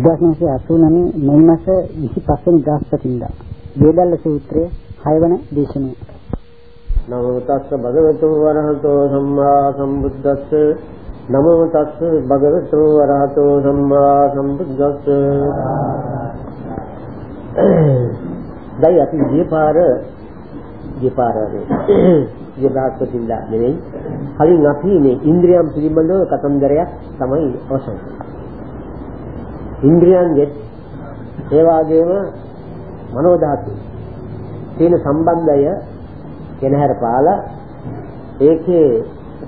1989 මයි මාස 25 වෙනි බ්‍රහස්පතින්දා වේදල්ල සූත්‍රයේ 6 වන දේශනය. නමෝ තස්ස භගවතු වරහතෝ සම්මා සම්බුද්දස්ස. නමෝ තස්ස භගවතු වරහතෝ සම්මා සම්බුද්දස්ස. දැන් අපි දීපාර දීපාරේ දීපාස්පතින්දා නෙවෙයි. කලින් අපි මේ ඉන්ද්‍රියම් පිළිබඳව කතන්දරයක් තමයි අවසන්. ඉන්ද්‍රියන්ගෙත් ඒ වගේම මනෝ ධාතු තියෙන සම්බන්ධය කෙනහැර පාලා ඒකේ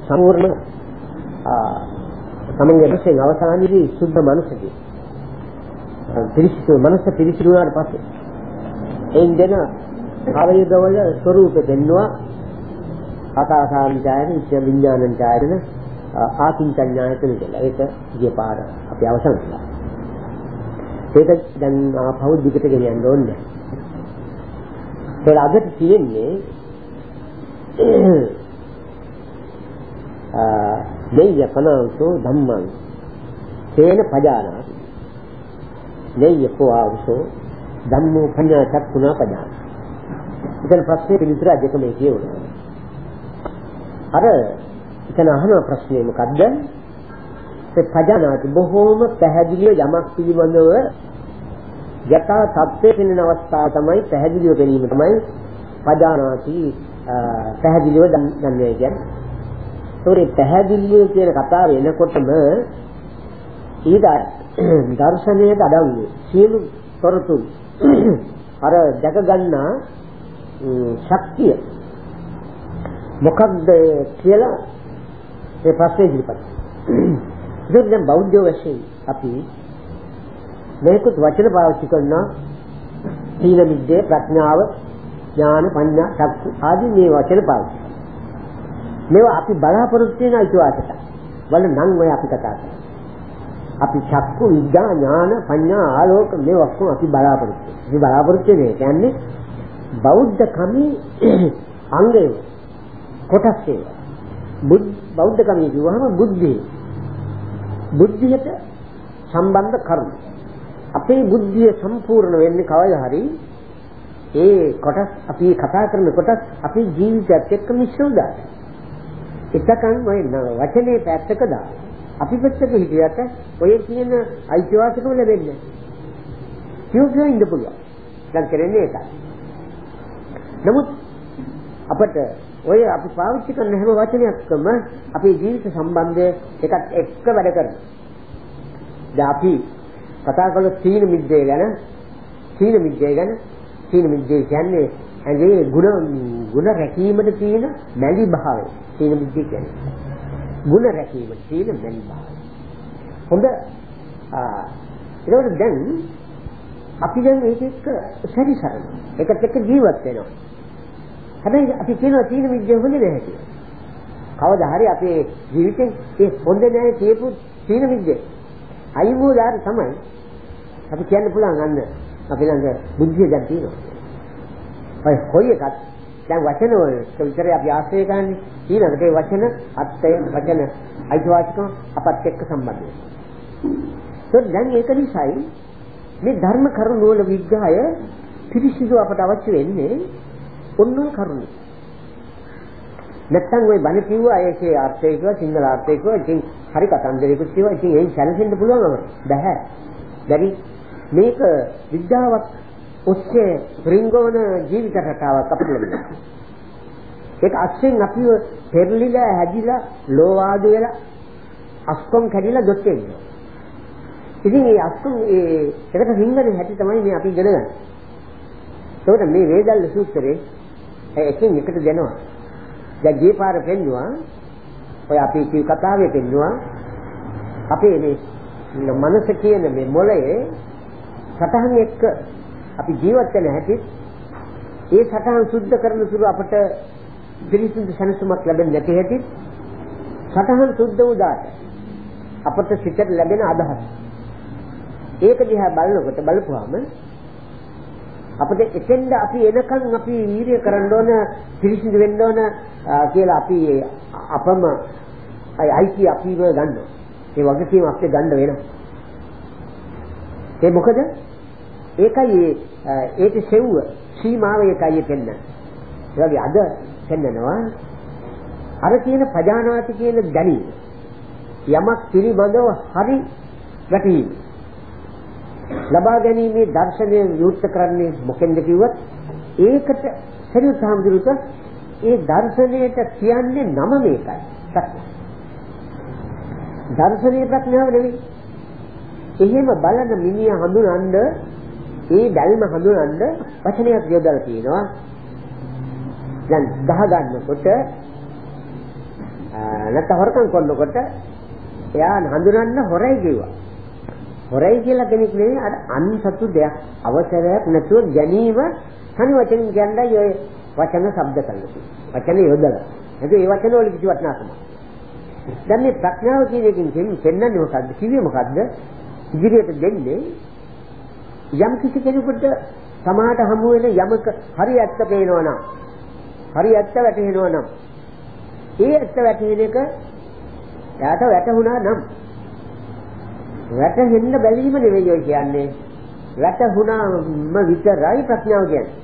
සම්පූර්ණ තමන්ගේ විශ්ෙන් අවසානයේදී සුද්ධ මනසකේ පිරිසිදු මනස පිරිසිදු වුණාට පස්සේ එයින් දෙන ආවේගවල ස්වરૂප දෙන්නවා ආකාසාන්තයන ඉච්ඡ විඥානන්තයන ආකින්චඤ්ඤායතන කියලා. ඒක ගිය පාර අපි අවසන් කළා. ඒක දැන් ආපහු දිගට ගෙනියන්න ඕනේ. ඒක අදට තියෙන්නේ දෙය්‍ය කනංසෝ ධම්මං. තේන පජානාති දෙය්‍ය කෝවසෝ ධම්මෝ පඤ්ඤා චක්කුණා පජාන. ඉතින් ප්‍රශ්නේ පිළිතුර දෙකම කියවනවා අර එතන අහන ප්‍රශ්නේ මොකද්ද? ඒ පජානාති බොහෝම පැහැදිලිව යමක් පිළිබඳව යථා තත්ත්වයේ පෙනෙන අවස්ථාව තමයි පැහැදිලිව පෙනීම තමයි පජානාති පැහැදිලිව දන්නේ කියන්නේ. ඒකේ පැහැදිලිව කියන කතාව එනකොටම ඊට දර්ශනයට අඩංගු සියලු තොරතුරු අර දැක ගන්නා ශක්තිය මොකක්ද කියලා ඒ ප්‍රශ්නේ ඉදිරිපත්. ඒක දැන් බෞද්ධ වශයෙන් අපි මේකත් වචන පාවිච්චි කරනවා. සීල විද්‍යාව ප්‍රඥාව ඥාන පඤ්ඤා චක්කු ආදී මේ වචන පාවිච්චි මේවා අපි බලාපොරොත්තු වෙන අයිතිවාසිකම්. වල නම් ඔය අපි කතා කරන්නේ. අපි චක්කු විද්‍යා ඥාන පඤ්ඤා ආලෝක මේ ඔක්කොම අපි බලාපොරොත්තු මේ බලාපොරොත්තු වෙන්නේ කියන්නේ බෞද්ධ කමී අංගය කොටස් ඒවා බෞද්ධ කමී කියවහම බුද්ධිය. බුද්ධියට සම්බන්ධ කරුණු අපේ බුද්ධිය සම්පූර්ණ වෙන්නේ කවදා හරි ඒ කොටස් අපි කතා කරන කොටස් අපේ ජීවිතයත් එක්ක මිශ්‍ර උදාට. එතකන් ඔය වචනේ පැත්තක දා. අපි පැත්තක හිටියට ඔය කියන අයිතිවාසිකම ලැබෙන්නේ. කියෝකෝ ඉන්න පුළුවන්. දැන් කරන්නේ ඒකයි. නමුත් අපට ඔය අපි පාවිච්චි කරන හැම වචනයක්ම අපේ ජීවිත සම්බන්ධය එකත් එක්ක වැඩ කරනවා. දැන් අපි කතා කළොත් සීන මිද්දේ ගැන සීන මිද්දේ ගැන සීන මිද්දේ කියන්නේ ඇඟේ ගුණ ගුණ රැකීමට තියෙන මැලි භාවය. සීන මිද්දේ කියන්නේ ගුණ රැකීමට තියෙන මැලි භාවය. හොඳ ඒකට දැන් අපි දැන් ඒක එක්ක සැරිසරන ඒකත් එක්ක ජීවත් වෙනවා. හැබැයි අපි කියනවා සීන මිද්දේ හොඳ නැහැ කියලා. කවදා හරි අපේ ජීවිතේ ඒ හොඳ නැහැ කියපු සීන මිද්දේ. අයිමෝදාර තමයි අපි කියන්න පුළුවන් අන්න අපි ළඟ බුද්ධිය දැන් තියෙනවා. ඔය කොයි එකත් දැන් වචන වලට විතරයි අපි ආශ්‍රය කරන්නේ. ඊළඟට ඒ වචන අත්ය වචන අයිතිවාසිකම් අපත් එක්ක සම්බන්ධ වෙනවා. දැන් ඒක නිසායි මේ ධර්ම කරුණ වල විග්‍රහය පිරිසිදු අපට අවශ්‍ය වෙන්නේ ඔන්න කරුණ. නැත්තම් ওই බණ කිව්වා ඒකේ අර්ථය කිව්වා සිංහල අර්ථය කිව්වා ඉතින් හරි කතන්දරයකුත් කිව්වා ඉතින් ඒන් සැලසෙන්න පුළුවන්ම බෑ. බැරි මේක විද්‍යාවක් ඔස්සේ රිංගවන ජීවිත රටාවක් අපිට ලැබෙනවා. ඒක අස්සෙන් අපිව පෙරලිලා හැදිලා ලෝවාද වෙලා අස්කොම් කැඩිලා දොත් වෙනවා. ඉතින් මේ අස්කොම් ඒ එකට රිංගන හැටි තමයි මේ අපි ඉගෙන ගන්න. ඒකට මේ වේදල්ල සූත්‍රයේ එකින් එකට දෙනවා. දැන් ගිය පාර පෙන්නවා. ඔය අපි කිව් කතාවේ පෙන්නවා. අපේ මේ මනස කියන මේ මොළයේ සටහන් එක්ක අපි ජීවත් වෙන හැටි ඒ සටහන් සුද්ධ කරන තුරු අපට පිරිසිදු සැනසීමක් ලැබෙන්නේ නැති හැටි සටහන් සුද්ධ උදාට අපට සිතට ලැබෙන අදහස්. ඒක දිහා බලනකොට බලපුවාම අපිට එතෙන්ද අපි එනකන් අපි වීර්ය කරන්න ඕන පිරිසිදු වෙන්න ඕන කියලා අපි අපම අයිති අපිව ගන්නවා. ඒ වගකීම අපිට ගන්න වෙනවා. ඒ මොකද ඒකයි ඒක සෙව්ව සීමාව ඒකයි පෙන්න. ඒ වගේ අද පෙන්නනවා අර කියන පජානාති කියන දැනීම යමක් පිළිබඳව හරි වැටීම ලබා ගැනීමේ දර්ශනය විවෘත කරන්නේ මොකෙන්ද කිව්වොත් ඒකට සරියුත් හාමුදුරුවෝ ඒ දර්ශනයට කියන්නේ නම මේකයි ප්‍රඥා. දර්ශනීය ප්‍රඥාව නෙවෙයි. එහෙම බලන මිනිහා හඳුනනද ඒ බැල්ම හඳුනනද වචනයක් යොදලා තියෙනවා. දැන් ගහ ගන්නකොට නැත්නම් හොරකම් කරනකොට එයා හඳුනන්න හොරයි කිව්වා. හොරයි කියලා කෙනෙක් නෙවෙයි අර අන්සතු දෙයක් අවසරයක් නැතුව ගැනීම තනි වචන කියන්නේ ඔය වචන ශබ්ද කරලා වචන යොදලා. ඒක ඒ වචන වල කිසි වටිනාකමක්. දැන් මේ ප්‍රඥාව කියන එකෙන් කියන්නේ මොකද්ද? කිව්වේ මොකද්ද? ඉදිරියට දෙන්නේ යම් කිසි කෙනෙකුට සමාහට හමු වෙන යමක හරි ඇත්ත පේනවා නම් හරි ඇත්ත වැටහෙනවා නම් ඒ ඇත්ත වැටහෙන එක එයාට වැටහුණා නම් වැටහෙන්න බැලීම නෙවෙයි ඔය කියන්නේ. වැටහුණාම විතරයි ප්‍රඥාව කියන්නේ.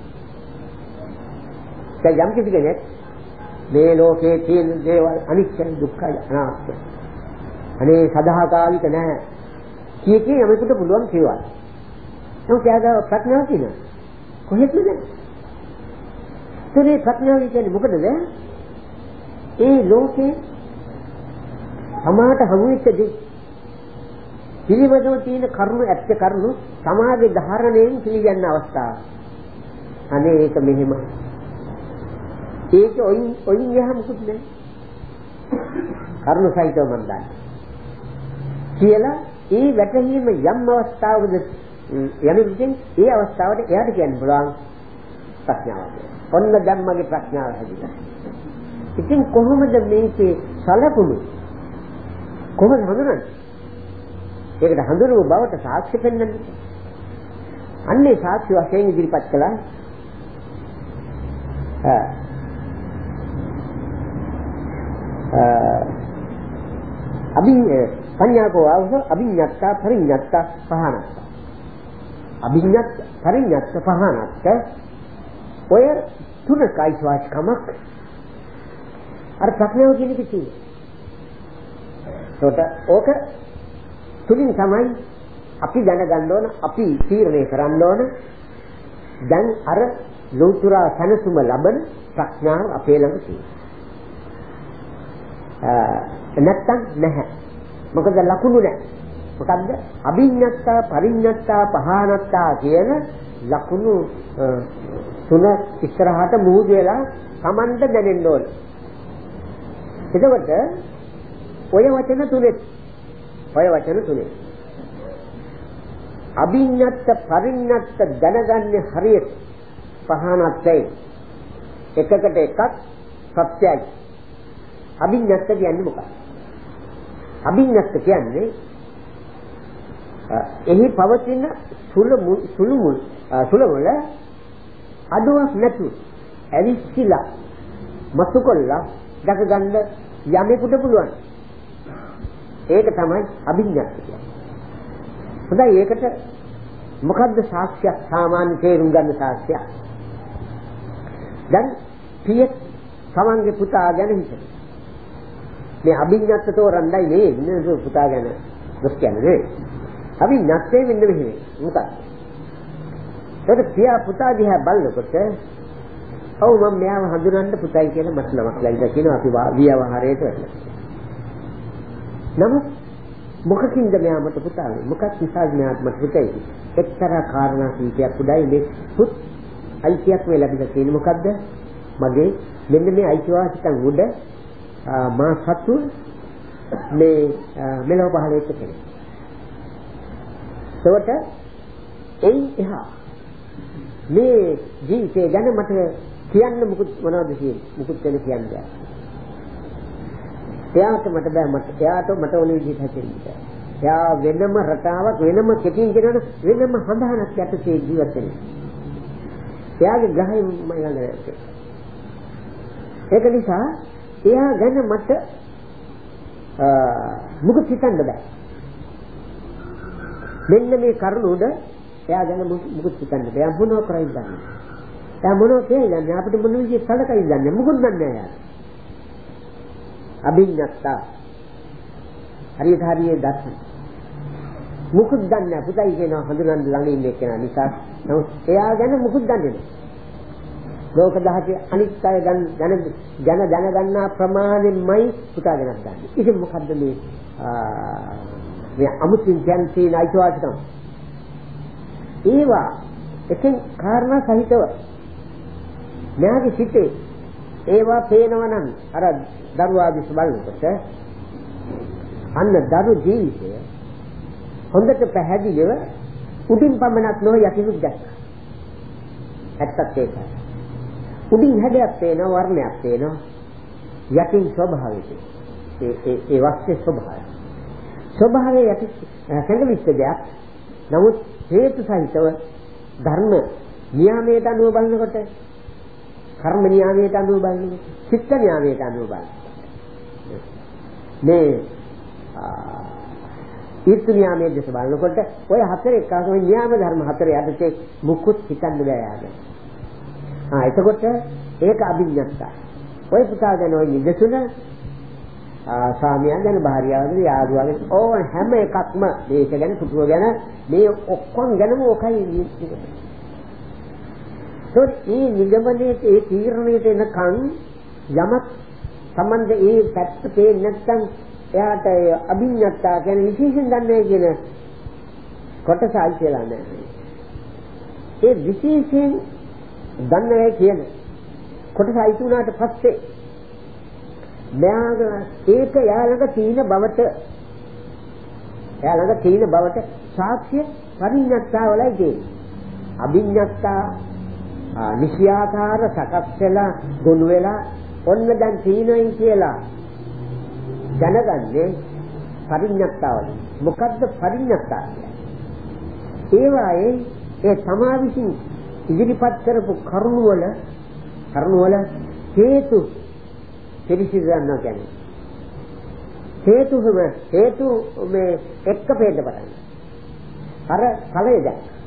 දැන් යම් කිසි කෙනෙක් මේ ලෝකයේ තියෙන දේවල් අනිත්‍යයි දුක්ඛයි අනාත්මයි. අනේ සදාකාලික නැහැ කිය කී යමෙකුට පුළුවන් කියවන්න. නමුත් එයාගේ ප්‍රඥාව තියෙනවා කොහෙත්ම නැහැ ඒ ප්‍රඥාව කියන්නේ මොකටද ඒ ලෝකේ සමාහට හමු වෙච්ච දේ. පිළිවෙතව තියෙන කරුණු ඇත්ත කරුණු සමාගේ ධාරණයෙන් පිළිගන්න අවස්ථාව. අනේ ඒක මෙහෙම. ඒක ඔයින් ඔයින් යහ මුකුත් නෑ. කරුණු සහිතව මම දන්නේ. කියලා ඒ වැටහීම යම් අවස්ථාවකද යන විදිහෙන් ඒ අවස්ථාවට එයාට කියන්න පුළුවන් ප්‍රඥාව. ඔන්න දැන් මගේ ප්‍රඥාව හැදිලා. ඉතින් කොහොමද මේකේ සලකුණු කොහොමද හඳුනන්නේ? ඒකට හඳුනන බවට සාක්ෂි පෙන්වන්නේ. අන්නේ සාක්ෂි වශයෙන් ඉදිරිපත් කළා. අභි පඤ්ඤාකෝ ආවස අභිඤ්ඤත්තා පරිඤ්ඤත්තා පහනත්තා. අභිඤ්ඤත් පරිඤ්ඤත්ත පහනත්ත ඔය තුනකයි වාස්කමක් අර ප්‍රඥාව කියන එක තියෙන්නේ. ඒකට ඕක තුලින් තමයි අපි දැනගන්න ඕන අපි තීරණය කරන්න ඕන දැන් අර ලෞතුරා සනසුම ලබන ප්‍රඥාව අපේ ළඟ තියෙනවා. නැත්තම් නැහැ. මොකද ලකුණු නැහැ. මොකද්ද? අභිඤ්ඤත්තා පරිඤ්ඤත්තා පහානත්තා කියන ලකුණු තුන ඉස්සරහට මුහුදු වෙලා Tamanda දැනෙන්න ඕනේ. එතකොට ඔය වචන තුනේ ඔය වචන තුනේ. අභිඤ්ඤත්ත පරිඤ්ඤත්ත දැනගන්නේ හරියට පහනත්යි එකකට එකක් සත්‍යයි. අභිඤ්ඤත්ත කියන්නේ මොකක්ද? අභිඤ්ඤත්ත කියන්නේ එහි පවතින සුළු සුළු මුල් සුළු වල අඩුවක් නැතුව ඇවිස්සিলা මතු කොල්ලා දැක ගන්න යමෙකුට පුළුවන්. ඒක තමයි අභිඥා කියන්නේ. හොඳයි ඒකට මොකද්ද සාක්ෂියක් සාමාන්‍ය තේරුම් ගන්න සාක්ෂියක්? දැන් පිය තමන්ගේ පුතා ගැන හිතන. මේ අභිඥාත් තෝරන්නයි නේ ඉන්නේ පුතා ගැන දොස් කියන්නේ නේ. අභිඥාත්තේ වෙන්න මෙහෙම. මොකක්ද? ඒක පියා පුතා දිහා බලනකොට ඔව් මම මෙයාව හඳුනන්න පුතයි කියලා මට නමක් ලැබිලා කියනවා අපි විවහාරයට වැටලා. නමුත් මොකකින්ද මෙයා මට පුතා වෙන්නේ? මොකක් නිසාද මෙයාට මට පුතයි? එක්තරා කාරණා කීපයක් උඩයි මේ පුත් අයිතියක් වේ ලැබිලා තියෙන්නේ මොකද්ද? මගේ මෙන්න මේ අයිතිවාසිකම් උඩ මා සතු මේ මෙලොව පහළ වෙච්ච කෙනෙක්. ඒකට එයි එහා මේ ජීවිතය ගැන මට කියන්න මුකුත් මොනවද කියන්නේ මුකුත් වෙන කියන්නේ එයාට මට බෑ මට එයාට මට ඕන විදිහට හැදෙන්න එයා වෙනම රටාවක් වෙනම කෙටින් කියනවනේ වෙනම හඳහනක් යටතේ ජීවත් වෙනවා එයාගේ ග්‍රහය මම ළඟ ඒක නිසා එයා ගැන මට මුකුත් හිතන්න බෑ මෙන්න මේ කරුණ උඩ එයා ගැන මුකුත් හිතන්න බෑ. එයා මොනව කරයිද දන්නේ. එයා මොනව කියන්නේ අපිට මොන විදිහේ සලකයිද දන්නේ මුකුත් දන්නේ නෑ එයා. අභිඥත්තා හරියට හරියේ දර්ශන. මුකුත් දන්නේ නැහැ. පුතයි කියනවා හඳුනන ළඟ ඉන්න කෙනා නිසා. නමුත් එයා ගැන මුකුත් දන්නේ නැහැ. ලෝක දහකේ අනිත් අය ගැන ගැන දැනගන්නා ප්‍රමාණයෙන්මයි පුතා ගැනත් දන්නේ ඉතින් මොකද්ද මේ මේ අමුතින් කියන්නේ තියෙන අයිතිවාසිකම්? ඒවා එකෙන් කාරණා සහිතව මෙයාගේ සිතේ ඒවා පේනවා නම් අර දරුවා දිස් බලනකොට අන්න දරු ජීවිතය හොඳට පැහැදිලිව උඩින් පමණක් නොව යටිනුත් දැක්කා. ඇත්තත් ඒකයි. උඩින් හැඩයක් පේනවා වර්ණයක් පේනවා යටින් ස්වභාවය ඒ ඒ ඒ වස්තේ ස්වභාවය. ස්වභාවය යටි සංගවිච්ච දෙයක්. නමුත් හේතු සහිතව ධර්ම නියාමයට අනුව බලනකොට කර්ම නියාමයට අනුව බලනකොට චිත්ත නියාමයට අනුව බලනකොට මේ ඊර්තු නියාමයේ දෙස බලනකොට ඔය හතර එක්කම නියාම ධර්ම හතර යටතේ මුකුත් හිතන්න බෑ යාගේ. ආ එතකොට ඒක අභිඥාත්තා. ඔය පුතා ගැන ඔය නිදසුන ස්වාමියා ගැන භාර්යාව ගැන යාළුවා ගැන ඕන හැම එකක්ම මේක ගැන පුතුව ගැන මේ ඔක්කොම ගැනම ඔකයි ඒත් මේ නිගමනයේ ඒ තීරණයට එනකන් යමක් සම්බන්ධ ඒ පැත්ත පේන්නේ නැත්නම් එයාට අභිඥත්තා කියන්නේ විශේෂයෙන් දන්නේ කියන කොටසයි කියලා නෑ. ඒ විශේෂයෙන් දන්නේ කියන කොටසයි තුනට පස්සේ මෙයාග ඒක යාළඟ තීන බවට යාළඟ තීන බවට සාක්ෂ්‍ය පරිඥත්තා වලයි තියෙන්නේ. අභිඥත්තා නිශ්‍යාකාර සකස් වෙලා ගොනු වෙලා ඔන්න දැන් තීනයි කියලා දැනගන්නේ පරිඥත්තාවල. මොකද්ද පරිඥත්තා කියන්නේ? ඒවායේ ඒ තමා විසින් ඉදිරිපත් කරපු කරුණ වල කරුණ වල හේතු පිළිසිඳ ගන්නවා කියන්නේ. හේතුම හේතු මේ එක්ක පේන්න පටන් අර ඵලය දැක්ක.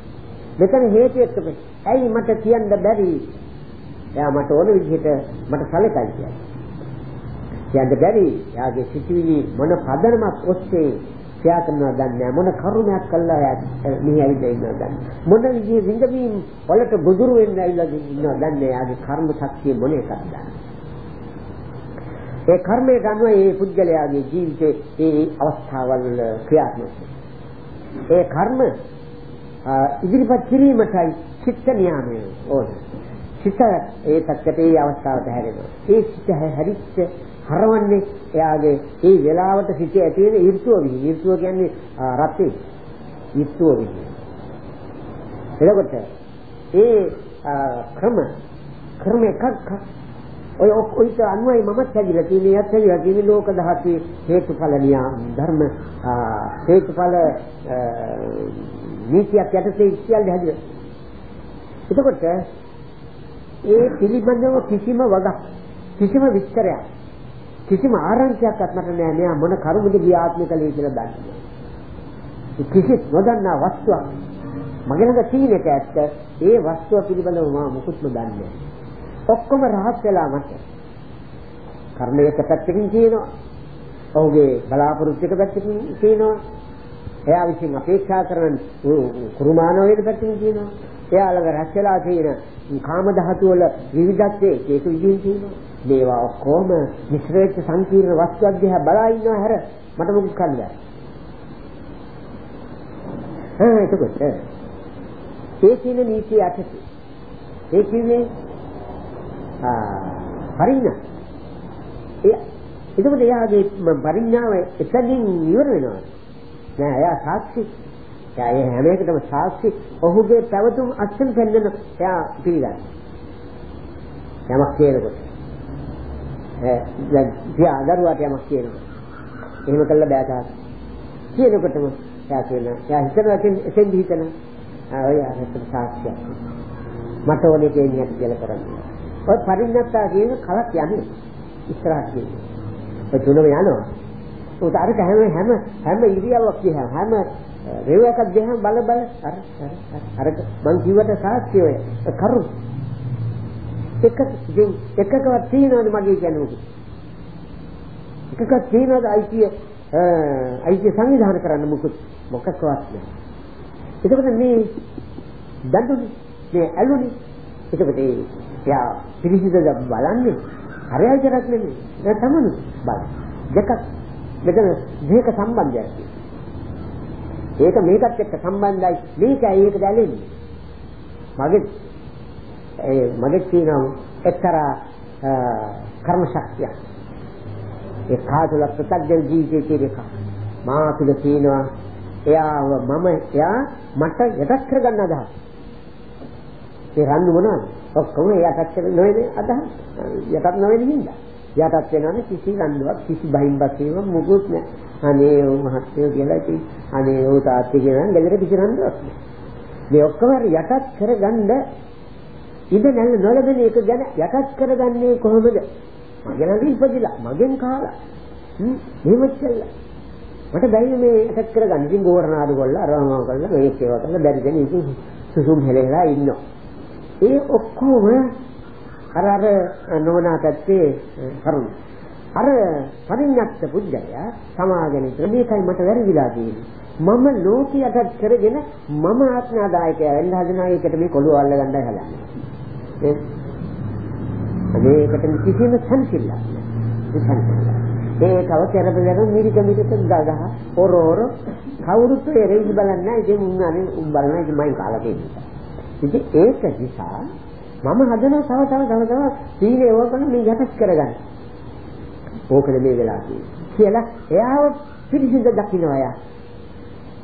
මෙතන හේතු එක්ක ඇයි මට කියන්න බැරි? එයා මට ඕන විදිහට මට සැලකයි කියන්නේ. කියන්න බැරි. යාගේ සිටිවිලි මොන පදනමක් ඔස්සේ ක්‍රියා කරනවද දන්නේ මොන කරුණයක් කළා මෙහි ඇවිල්ලා ඉන්නවද දන්නේ මොන විදිහේ විඳවීම් වලට බුදුරු වෙන්න ඇවිල්ලා ඉන්නවද දන්නේ යාගේ කර්ම ශක්තිය මොන එකක්ද දන්නේ ඒ කර්මයට අනුව ඒ පුද්ගලයාගේ ජීවිතේ ඒ අවස්ථාවල් ක්‍රියාත්මක ඒ කර්ම ඉදිරිපත් කිරීමටයි චිත්ත නියාමය ඕන. චිත්ත ඒ තත්ත්වයට ඒ අවස්ථාවට හැරෙනවා. ඒ චිත්ත හැරිච්ච හරවන්නේ එයාගේ ඒ වෙලාවට සිට ඇති වෙන ඍතුව විහි. ඍතුව කියන්නේ රත්ේ. ඍතුව විහි. එතකොට ඒ ක්‍රම ක්‍රම එකක් ඔය ඔයිට අනුවයි මමත් හැදිලා තියෙන්නේ යත් හැදිලා තියෙන්නේ ලෝක දහසේ හේතුඵල නියම ධර්ම හේතුඵල නීතියක් යටතේ සියල්ල හැදිලා එතකොට ඒ පිළිබඳව කිසිම වගක් කිසිම විස්තරයක් කිසිම ආරංචියක්වත් මට නෑ මෙයා මොන කරුණද ගිය ආත්මේ කලේ කියලා දන්නේ. කිසිත් නොදන්නා වස්තුවක් මගේ ළඟ තියෙන එක ඇත්ත ඒ වස්තුව පිළිබඳව මම මුකුත්ම දන්නේ නෑ. ඔක්කොම රහස් වෙලා මට. කර්මයක පැත්තකින් තියෙනවා. ඔහුගේ බලාපොරොත්තු එක පැත්තකින් තියෙනවා. එයා විසින් අපේක්ෂා කරන කුරුමානෝයේ පැත්තකින් තියෙනවා. එයා ළඟ රැස් වෙලා තියෙන කාම ධාතු වල විවිධත්වයේ ඒක විදිහින් තියෙනවා. මේවා ඔක්කොම මිශ්‍ර වෙච්ච සංකීර්ණ වස්තුවක් දිහා බලා ඉන්නවා හැර මට මොකක් කරන්න බෑ. හා එතකොට ඒ කියන නීතිය යටතේ ඒ කියන්නේ පරිඥා. ඒ එතකොට එයාගේ පරිඥාව එතනින් ඉවර වෙනවා. නෑ එයා සාක්ෂි. එයා ඒ හැම එකටම සාක්ෂි. ඔහුගේ පැවතුම් අත්සන් පෙන්නන එයා පිළිගන්නවා. යමක් කියනකොට. ඈ දැන් පියා දරුවාට යමක් කියනවා. එහෙම කළා බෑ තාත්. කියනකොටම එයා කියනවා. එයා හිතනවා එතෙන් හිතන. ආ ඔය අරකට සාක්ෂියක්. මට ඕනේ කියන්නේ කියලා කරන්නේ. ඔය පරිණත්තා කියන කලක් යන්නේ ඉස්සරහට කියන්නේ. ඔය තුනම යනවා. උත අර හැම හැම හැම ඉරියව්වක් කියහම හැම රේව එකක් දෙහම බල බල අර අර අර මං කිව්වට සාක්ෂි ඔය කරු. එක ඉතින් එකකවත් තියනවද මගේ කියන්නේ එකකක් තියනවද අයිතිය අයිතිය සංවිධානය කරන්න මොකද මොකක්වත් නැහැ එතකොට මේ දඬුනි මේ ඇලුනි එතකොට ඒ යා පිළිසිඳ බලන්නේ? හරයයි කරක් නෙමෙයි. දැන් තමනු බල දෙකක්. මෙතන දෙක සම්බන්ධයක් ඒක මේකත් එක්ක සම්බන්ධයි. මේකයි ඒක දැලෙන්නේ? මගේ ඒ මගේ තියෙන එක්තරා කර්ම ශක්තිය ඒ කාතුල ප්‍රත්‍යක්ෂ ජීවිතයේ තියෙක මා තුල තියෙනවා එයාව මම එයා මට යටත් කරගන්න අදහස්. ඒ රණ්ඩු මොනවද? ඔක්කොම යටත් කර නොවේද? අදහස්. යටත් නොවේද හින්දා. යටත් වෙනවනේ කිසි රණ්ඩුවක් කිසි බහින්බස් වීම මුකුත් නැහැ. අනේ ඕ මහත්තයෝ කියලා ඉතින් අනේ ඕ තාත්ති කියලා ගෙදර කිසි රණ්ඩුවක් නැහැ. මේ ඔක්කොම යටත් කරගන්න ඉඳ නැල්ල නොලබන එක ගැන යටත් කරගන්නේ කොහොමද? මගේ ළඟ ඉපදිලා මගෙන් කාලා. හ්ම් මෙහෙමච්චල්ලා. මට බැරි මේ යටත් කරගන්න. ඉතින් ගෝරනාඩු කොල්ලා අරවම කළා මේක ඒවා කළා බැරි දෙන ඉතින් සුසුම් හෙලෙලා ඉන්නවා. ඒ ඔක්කොම අර අර නොවනා පැත්තේ කරුණ. අර පරිඥාත්ත පුජ්‍යය සමාගෙන ඉතල මේකයි මට වැරදිලා තියෙන්නේ. මම ලෝකයට කරගෙන මම ආත්මදායකය වෙන්න හදනවා ඒකට මේ කොළුව අල්ල ගන්නයි හදන්නේ. මේකට කිසිම සංසිල්ලක් නැහැ. ඒකව කරබලන මිරික මිරික ගගහ ඔර ඔර කවුරුත් එරෙහි බලන්නේ නැහැ. ඉතින් උන් අනේ උන් බලන ඉතින් මයින් කාලා තියෙනවා. ඉතින් ඒක නිසා මම හදනවා තව තව තව තව සීලේ ඕකන මේ යටත් කරගන්න. ඕකද මේ වෙලා කියලා එයාව පිළිසිඳ දකින්නවා යා.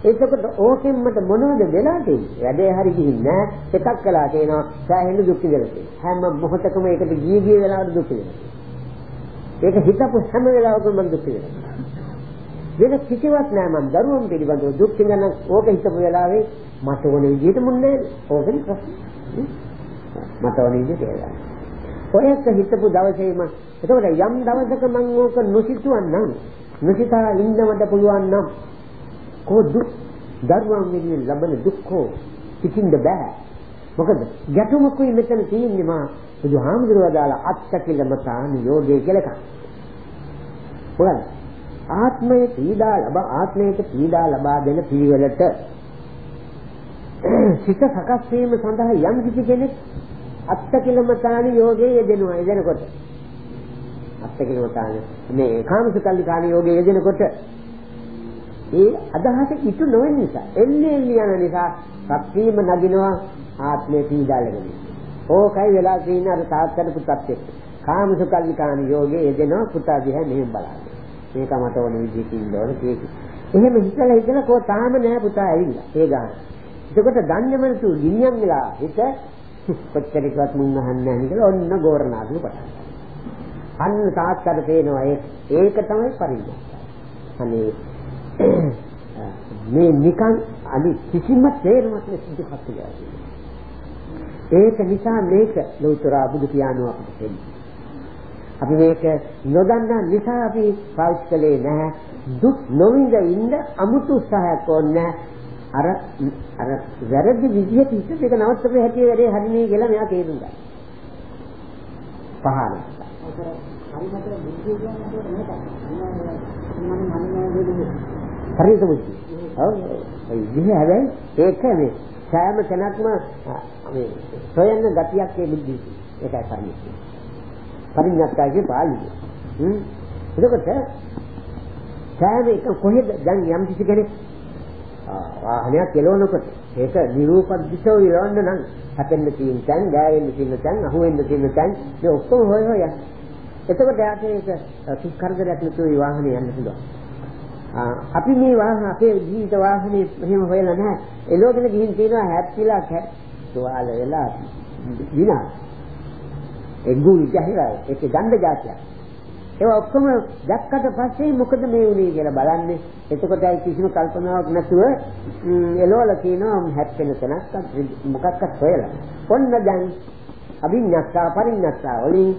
එතකොට ඕකෙන් මට මොනවද වෙලා තියෙන්නේ? වැඩේ හරි ගිහින් නෑ. එකක් කළා කියනවා සෑහෙන දුක් විඳලා තියෙනවා. හැම මොහොතකම ඒකට ගිය ගිය වෙලාවට දුක් විඳිනවා. ඒක හිතපු හැම වෙලාවකම මම දුක් විඳිනවා. වෙන කිසිවක් නෑ මම දරුවම් පිළිබඳව දුක් විඳන ඕක හිතපු වෙලාවේ මට ඕන විදිහට මුන්නේ ඕකෙන් ප්‍රශ්න. මට ඕන විදිහට ඒලා. ඔයක හිතපු දවසේම එතකොට යම් දවසක මම ඕක නොසිතුවන්නම් නොසිතා ඉන්න මට පුළුවන් නම් කෝ දුක් දරුවන් වෙනුවෙන් ලබන දුක්ඛෝ පිටින්ද බෑ. මොකද ගැටුමකුයි මෙතන තියෙන්නේ මා බුදුහාමුදුරුවෝ දාලා අත්තකිලමතාන යෝගයේ කියලා එකක්. මොකද ආත්මයේ පීඩා ලබා ආත්මයට පීඩා ලබා දෙන පිළිවෙලට සිත සකස් වීම සඳහා යම් කිසි කෙනෙක් අත්තකිලමතාන යෝගයේ යෙදෙනවා යෙදෙනකොට. අත්තකිලමතාන. මේ කාමසුකල්ලිකාන යෝගයේ යෙදෙනකොට. ඒ අදහස ඉතු නොවෙන නිසා එන්නේ යන නිසා සත්‍යීම නගිනවා ආත්මේ පීඩාලගෙන. ඕකයි වෙලා තියෙන අර තාත්තට පුතත් එක්ක. කාමසුකල්ලිකාන යෝගයේ යෙදෙනවා පුතා දිහා මෙහෙම බලන්නේ මේක මට ඕන විදිහට ඉන්න ඕන කීක එහෙම හිතලා හිතලා කෝ තාම නෑ පුතා ඇවිල්ලා. ඒ ගන්න එතකොට දන්නේම තු ගිනියම් වෙලා හිත කොච්චරකවත් මුන් අහන්නේ නැහැ කියලා ඔන්න ගෝරනාදු පටන් අන්න තාත්තට පේනවා ඒක තමයි පරිණාමය. අනේ මේ නිකන් අනි කිසිම තේරුමක් නැති දෙයක් ඒක නිසා මේක ලෞතර බුදු පියාණෝ අපිට දෙන්නේ. අපි මේක නොදන්නා නිසා අපි පාවිච්චි කළේ නැහැ. දුක් නොවිඳ ඉන්න අමුතු උත්සාහයක් ඕනේ අර අර වැරදි විදිහට හිත දෙක නවත්තපේ හැටි වැඩේ හරිනේ කියලා මෙයා තේරුම් ගන්නවා. පහන. හරියට බුද්ධි. ඔව් ඒ විදිහ හැබැයි ඒක මේ සෑම කෙනෙක්ම මේ සොයන ගතියක් ඒ බුද්ධි. ඒකයි පරිණිය. පරිණ්‍යත්කයේ පාළිය. හ්ම්. එතකොට සෑම එක කොහෙද දැන් යම් කිසි කෙනෙක් වාහනයක් එලවනකොට ඒක නිරූපද්දිතව ඉරවන්න නම් හැපෙන්න තියෙන තැන්, ගෑවෙන්න තියෙන තැන්, අහුවෙන්න තියෙන තැන් මේ ඔක්කොම හොය හොය එතකොට යාට ඒක කිසි කරදරයක් නැතුව මේ වාහනේ යන්න පුළුවන්. අපි මේ වාහන අපේ ජීවිත වාහනේ එහෙම හොයලා නැහැ. එළවගෙන ගිහින් තියෙනවා හැප්පිලා තුවාල වෙලා විනා. ඒ ගුල් ජහිරයි ඒක ගන්ධ જાතියක්. ඒවා ඔක්කොම දැක්කට පස්සේ මොකද මේ වුනේ කියලා බලන්නේ. එතකොටයි කිසිම කල්පනාවක් නැතුව එළවල කියනවා හැප්පෙන තැනක් මොකක්වත් හොයලා. ඔන්න දැන් අභිඥාස්සා පරිඥාස්සා වලින්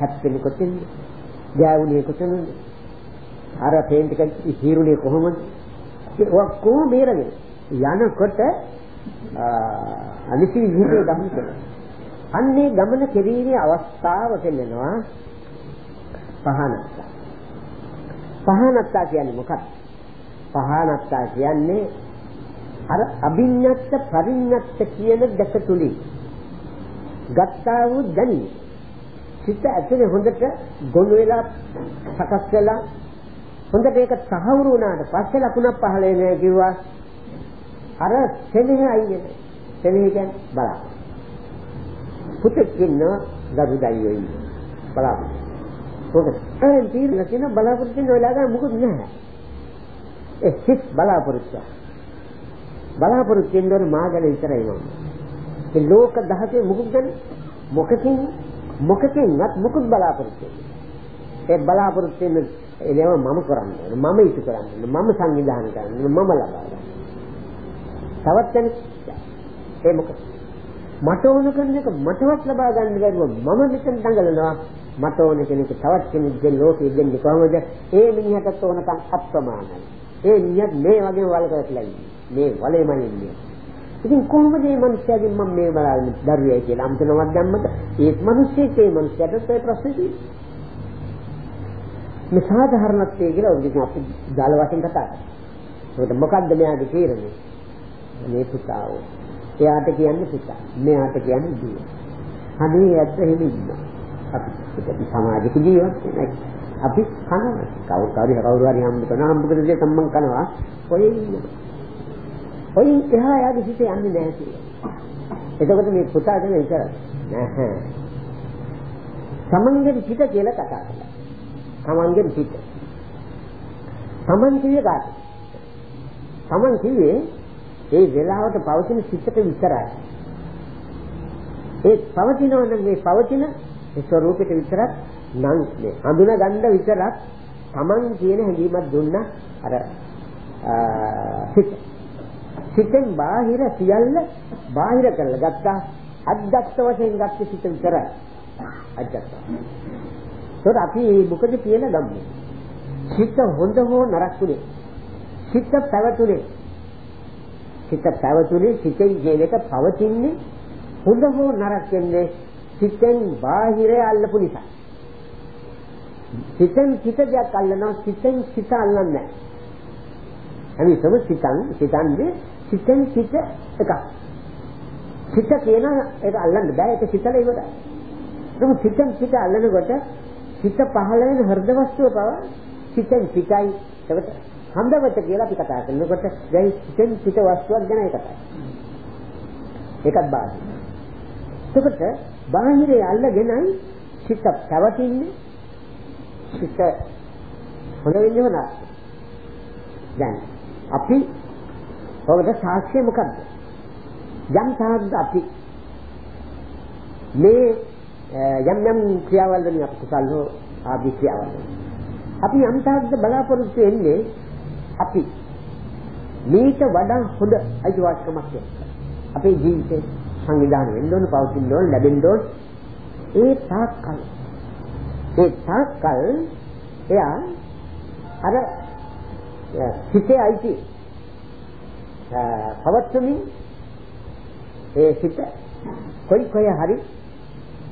හැප්පෙන්නේ කොතෙන්ද? ගෑවුනේ කොතෙන්ද? අර පේන්ට් එක හිරුනේ කොහොමද? ඒ ඔක්කොම බේරගෙන යනකොට අනිසි විදිහේ ගමන කරනවා. අන්නේ ගමන කෙරීමේ අවස්ථාව පෙන්වනවා පහනත්තා. පහනත්තා කියන්නේ මොකක්ද? පහනත්තා කියන්නේ අර අභිඤ්ඤත්ත පරිඤ්ඤත්ත කියන දෙක තුලින් ගත්තා වූ දැනීම. සිත ඇතුලේ හොඳට ගොනු වෙලා සකස් වෙලා හොඳට ඒක සහවුරු වුණාට පස්සේ ලකුණක් පහළ වෙනවා කිව්වා. අර සෙනෙහ අයිනේ සෙනෙහ කියන්නේ බලන්න පුතෙක් ඉන්න දරු දයියෝ ඉන්න බලන්න ඔක දැන් තීරණ කියන බලාපොරොත්තු වෙන වෙලාවක මොකද නැහැ ඒ සිත් බලාපොරොත්තු. බලාපොරොත්තු වෙන මා ගැන විතරයි මම ඒ ලෝක දහසේ මොකද මොකකින්? මොකකින්වත් මොකද බලාපොරොත්තු ඒ බලාපොරොත්තු වෙන ඒව මම කරන්නේ මම ඉතු කරන්නේ මම සංවිධානය කරන්නේ මම ලබා ගන්න. තවත් කෙනෙක් ඒ මොකද? මට ඕන කරන එක මටවත් ලබා ගන්න බැරුව මම මෙතන දඟලනවා. මට ඕන කෙනෙක් තවත් කෙනෙක්ගේ ලෝකෙ දෙන්නේ කොහොමද ඒ මිනිහට ඕනකම් අප්‍රමාණයි ඒ මිනිහත් මේ වගේ වලකටලා ඉන්නේ මේ වලේමයි ඉන්නේ ඉතින් කොහොමද මේ මිනිස්යාගෙන් මම මේ බලන්නේ දරුවයි කියලා අම්තනවත් දැම්මද ඒත් මිනිස්සෙක් ඒ මිනිස්යාට ඒ ප්‍රශ්නේ තියෙන්නේ මේ සාධාරණත්වයේ කියලා උදේ අපි දාල වශයෙන් කතා කරා. ඒකට මොකද්ද මෙයාගේ තීරණය? මේ පුතාව. එයාට කියන්නේ පුතා. මෙයාට කියන්නේ දුව. අනේ ඇත්ත එහෙම ඉන්නවා. අපි ඒක සමාජික ජීවත් අපි කනවා. කවුරු කාරි කවුරු හරි හම්බ කරන හම්බ කරන දේ සම්මන් කනවා. ඔය ඉන්නවා. ඔය එහා යාගේ හිතේ යන්නේ නැහැ කියලා. එතකොට මේ පුතා ගැන විතර නැහැ. සමන්ගේ හිත කියලා කතා කරලා. තමන්ගේ සිත. තමන් කියේ කාට? තමන් කියේ ඒ වෙලාවට පවතින සිතට විතරයි. ඒ පවතිනවා නම් මේ පවතින ඒ ස්වરૂපෙට විතරක් නම් මේ හඳුනා ගන්න විතරක් තමන් කියන හැඟීමක් දුන්නා අර සිත. සිතෙන් බාහිර සියල්ල බාහිර කරලා ගත්තා අද්දත්ත වශයෙන් ගත්ත සිත විතරයි. අද්දත්ත. ඒකට අපි මොකද කියන ගම්මු. සිත හොඳ හෝ නරකුනේ. සිත පැවතුනේ. සිත පැවතුනේ සිතෙන් කියන එක පවතින්නේ හොඳ හෝ නරක වෙන්නේ සිතෙන් බාහිරය අල්ලපු නිසා. සිතෙන් සිත දෙයක් අල්ලනවා සිතෙන් සිත අල්ලන්නේ නැහැ. හැමිසම සිතන් සිතන්නේ සිතෙන් සිත එකක්. සිත කියන එක අල්ලන්න බෑ ඒක සිතල ඉවරයි. නමුත් සිතෙන් සිත අල්ලනකොට සිත පහළ වෙන හෘද වස්තුව පව සිතෙන් සිතයි එතකොට හඳවත කියලා අපි කතා කරනකොට දැන් සිතෙන් සිත වස්තුවක් ගැන කතා ඒකත් බාහිර එතකොට බාහිරේ අල්ලගෙනයි සිත පැවතින්නේ. සිත හොඳ වෙන්නේ මොනවාද? දැන් අපි ඔබට සාක්ෂිය මොකද්ද? යම් තාක්ද අපි මේ යම් යම් ක්‍රියාවල් වලින් අපි කුසල් හෝ ආදී ක්‍රියාවල් අපි යම් තාක්ද බලාපොරොත්තු වෙන්නේ අපි මේක වඩා හොඳ අයිතිවාසිකමක් අපේ ජීවිතේ සංවිධානය වෙන්න ඕන පවතින්න ඕන ලැබෙන්න ඕන. ඒ තාක්කල්. ඒ තාක්කල් එයා අර සිතේ අයිති. පවත්වමින් ඒ සිත කොයි කොයි හරි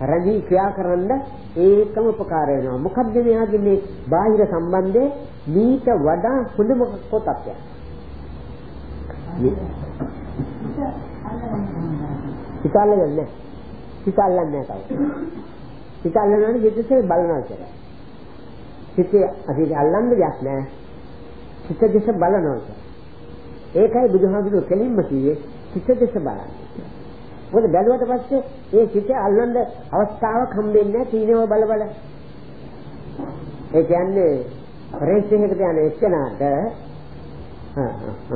රැඳී ක්‍රියා කරන්න ඒකම උපකාර වෙනවා. මොකද්ද මෙයාගේ මේ බාහිර සම්බන්ධේ මීට වඩා හොඳ මොකක්ද තත්ත්වයක්. හිතල්ලන්නේ නැහැ. හිතල්ලන්නේ නැහැ තව. හිතල්ලනවනේ දෙදෙසේ බලනවා කියලා. හිතේ අදිට අල්ලන්න දෙයක් නැහැ. හිත දෙස බලනවා කියලා. ඒකයි බුදුහාමුදුරුවෝ කෙලින්ම කිව්වේ හිත දෙස බලන්න. මොකද බැලුවට පස්සේ ඒ සිත අල්ලන්න අවස්ථාවක් හම්බෙන්නේ නැහැ තීනව බල බල. ඒ කියන්නේ රේස් එකකට යන එක්කනට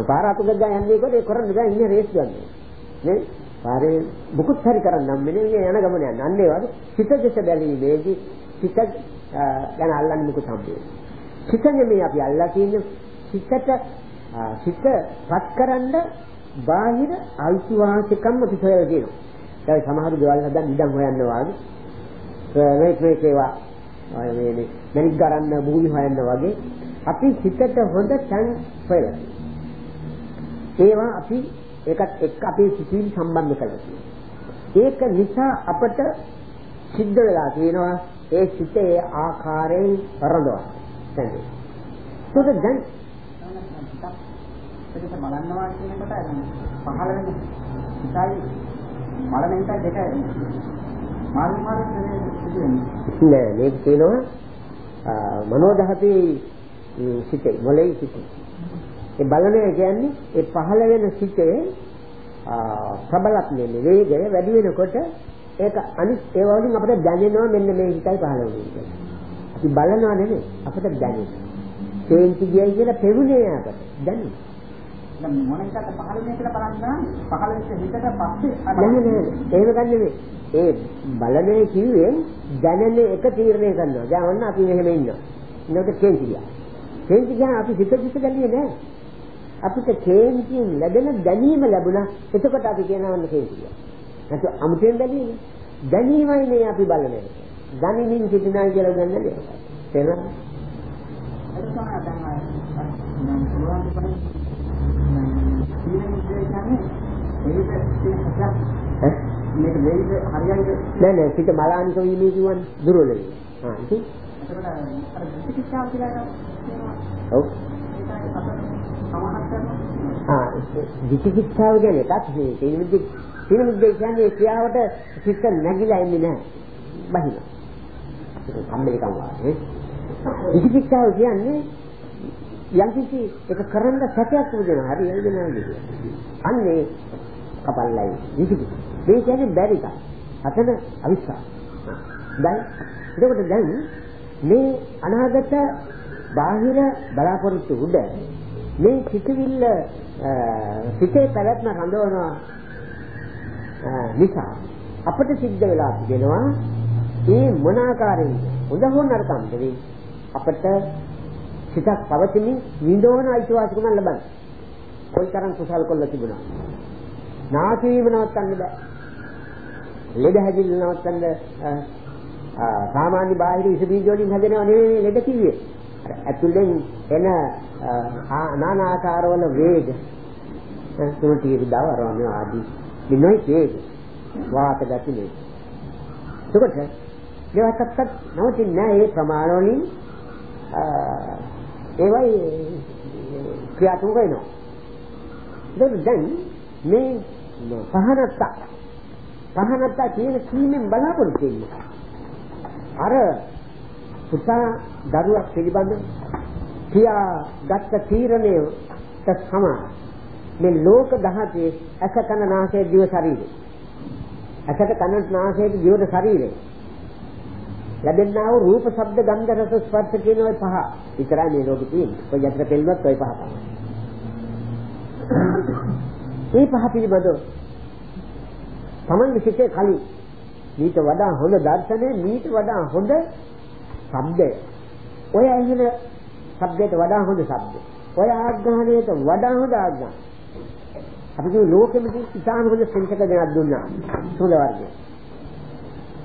පාර අතුග ගන්නේ කොට ඒ කරන්නේ දැන් ඉන්නේ රේස් ගන්න. නේ? පාරේ මුකුත් හරි කරන්න නම් මෙන්නේ යන ගමන යන. අන්න ඒ වගේ සිත දෙස බැලීමේදී සිත ගැන අල්ලන්න මුකුත් හම්බෙන්නේ. සිතන්නේ මේ අපි අල්ලා තියෙන සිතට සිත පත් කරන්න බාහිර අයිතිවාසිකම් අපි හොයලා තියෙනවා. දැන් සමහර දේවල් හදන්න ඉඩම් හොයන්න වාගේ. මේක මේක ඒවා මේ මේ මනික් ගන්න භූමි හොයන්න වගේ අපි හිතට හොඳ තැන් හොයලා ඒවා අපි ඒකත් එක්ක අපේ සිතිවිලි සම්බන්ධ කරලා තියෙනවා. ඒක නිසා අපට සිද්ධ වෙලා තියෙනවා ඒ සිතේ ආකාරයෙන් වරදවා. දැන් ඒක දැන් ඒක බලන්නවා කියනකොට පහළ වෙන ඉතයි මරණ එක දෙක මාරු මාරු නෑ මේක කියනවා මනෝධාතී සිතේ මොලේ සිතේ ඒ බලණය කියන්නේ ඒ පහළ වෙන සිතේ ප්‍රබලත්වයේ වේගය වැඩි වෙනකොට ඒක අනිත් ඒ වලින් අපිට දැනෙනවා මෙන්න මේ හිතයි පහළ වෙන්නේ කියලා. අපි බලනවා නෙමෙයි අපිට දැනෙනවා. තේන්ති ගියයි කියලා පෙරුනේ අපට දැනෙනවා. දැන් මොන එකකට පහළ වෙන්නේ කියලා බලන්න පහළ වෙච්ච හිතට පස්සේ නෑ නෑ එහෙම ගන්න නෙමෙයි. ඒ බලනේ කිව්වේ දැනෙන එක තීරණය කරනවා. දැන් ඔන්න අපි මෙහෙම ඉන්නවා. ඉන්නකොට තේන්ති ගියා. තේන්ති ගියා අපි හිත හිත ගන්නේ නෑ. අපිට කේන්තියෙන් ලැබෙන දැනීම ලැබුණා. එතකොට අපි කියනවා ඔන්න කේන්තිය. නැතු අමුතෙන් දැනීම. දැනීමයි මේ අපි බලන්නේ. දැනීමින් සිටිනා කියලා ගන්න නෑ. තේරෙනවද? ඒක තමයි දැන් මේක වෙයිද හරියයිද නෑ නෑ පිට බලානික වීමේ කියවන්නේ දුර්වල වෙනවා. හා ඉතින් ඔව් විචිකිච්ඡාව කියන්නේ එකක් මේ තේරුම්දි තේරුම්දි කියන්නේ ක්‍රියාවට සිත් නැగిලා ඉන්නේ නැහැ. බහින. ඒක කම්මැලිකම් වාගේ. විචිකිච්ඡාව කියන්නේ යම් කිසි එක කරන්න සැකයක් උදෙනවා හරි එල්ද නේද අන්නේ කපල්ලයි විචිකිච්ඡා මේ කියන්නේ බැරි එකක් අතන අවිශ්වාස දැන් එතකොට දැන් මේ අනාගත බාහිර බලාපොරොත්තු උඩ මේ සිතවිල්ල සිතේ පැවැත්ම රඳවනවා නිසා අපිට සිද්ධ වෙලා තිබෙනවා මේ මොන ආකාරයෙන් හොඳ හෝ නරකම් දෙවි අපිට සිතක් පවතිමින් විඳවන අයිතිවාසිකම ලබන්නේ. කොයිතරම් කුසල් කොල්ල තිබුණා. නාසීව නවත්තන්න බෑ. ලෙඩ හැදිල්ල නවත්තන්න සාමාන්‍ය බාහිර විස බීජ වලින් හැදෙනව නෙවෙයි ලෙඩ කිව්වේ. ඇතුලෙන් එන නානා ආකාරවල වේග තුනටි විදාව අරවන්නේ ආදී දිනයි වේග වාත ගති නේ. එතකොට ඒවටත් නවතින්නේ නැහැ ඒ ප්‍රමාණ වලින් ඒවයි ක්‍රියාත්මක වෙනවා. දැන් මේ පහනත්ත පහනත්ත කියන කීමෙන් බලාපොරොත්තු වෙන්නේ. අර පුතා දරුවක් පිළිබඳ කියා ගත්ත තීරණයට සමාන මේ ලෝක දහතේ අස කන නාසය දිව ශරීරය. අසට කන නාසය දිව ශරීරය. ලැබෙනා වූ රූප, ශබ්ද, ගන්ධ, රස, ස්පර්ශ කියන ওই පහ විතරයි මේ ලෝකෙ තියෙන්නේ. ඔය යතර පෙළුනොත් ওই පහ තමයි. මේ පහ පිළිබඳව තමන් විශ්ිතේ කලින් මීට වඩා හොඳ දර්ශනය මීට වඩා හොඳ ශබ්දය. ඔය ඇහෙන ශබ්දයට වඩා හොඳ ශබ්ද. ඔය ආග්‍රහණයට වඩා හොඳ ආග්‍රහණ. අපි කිය ලෝකෙම ඉතාම හොඳ සංකේත දෙයක් දුන්නා. සුල වර්ගය.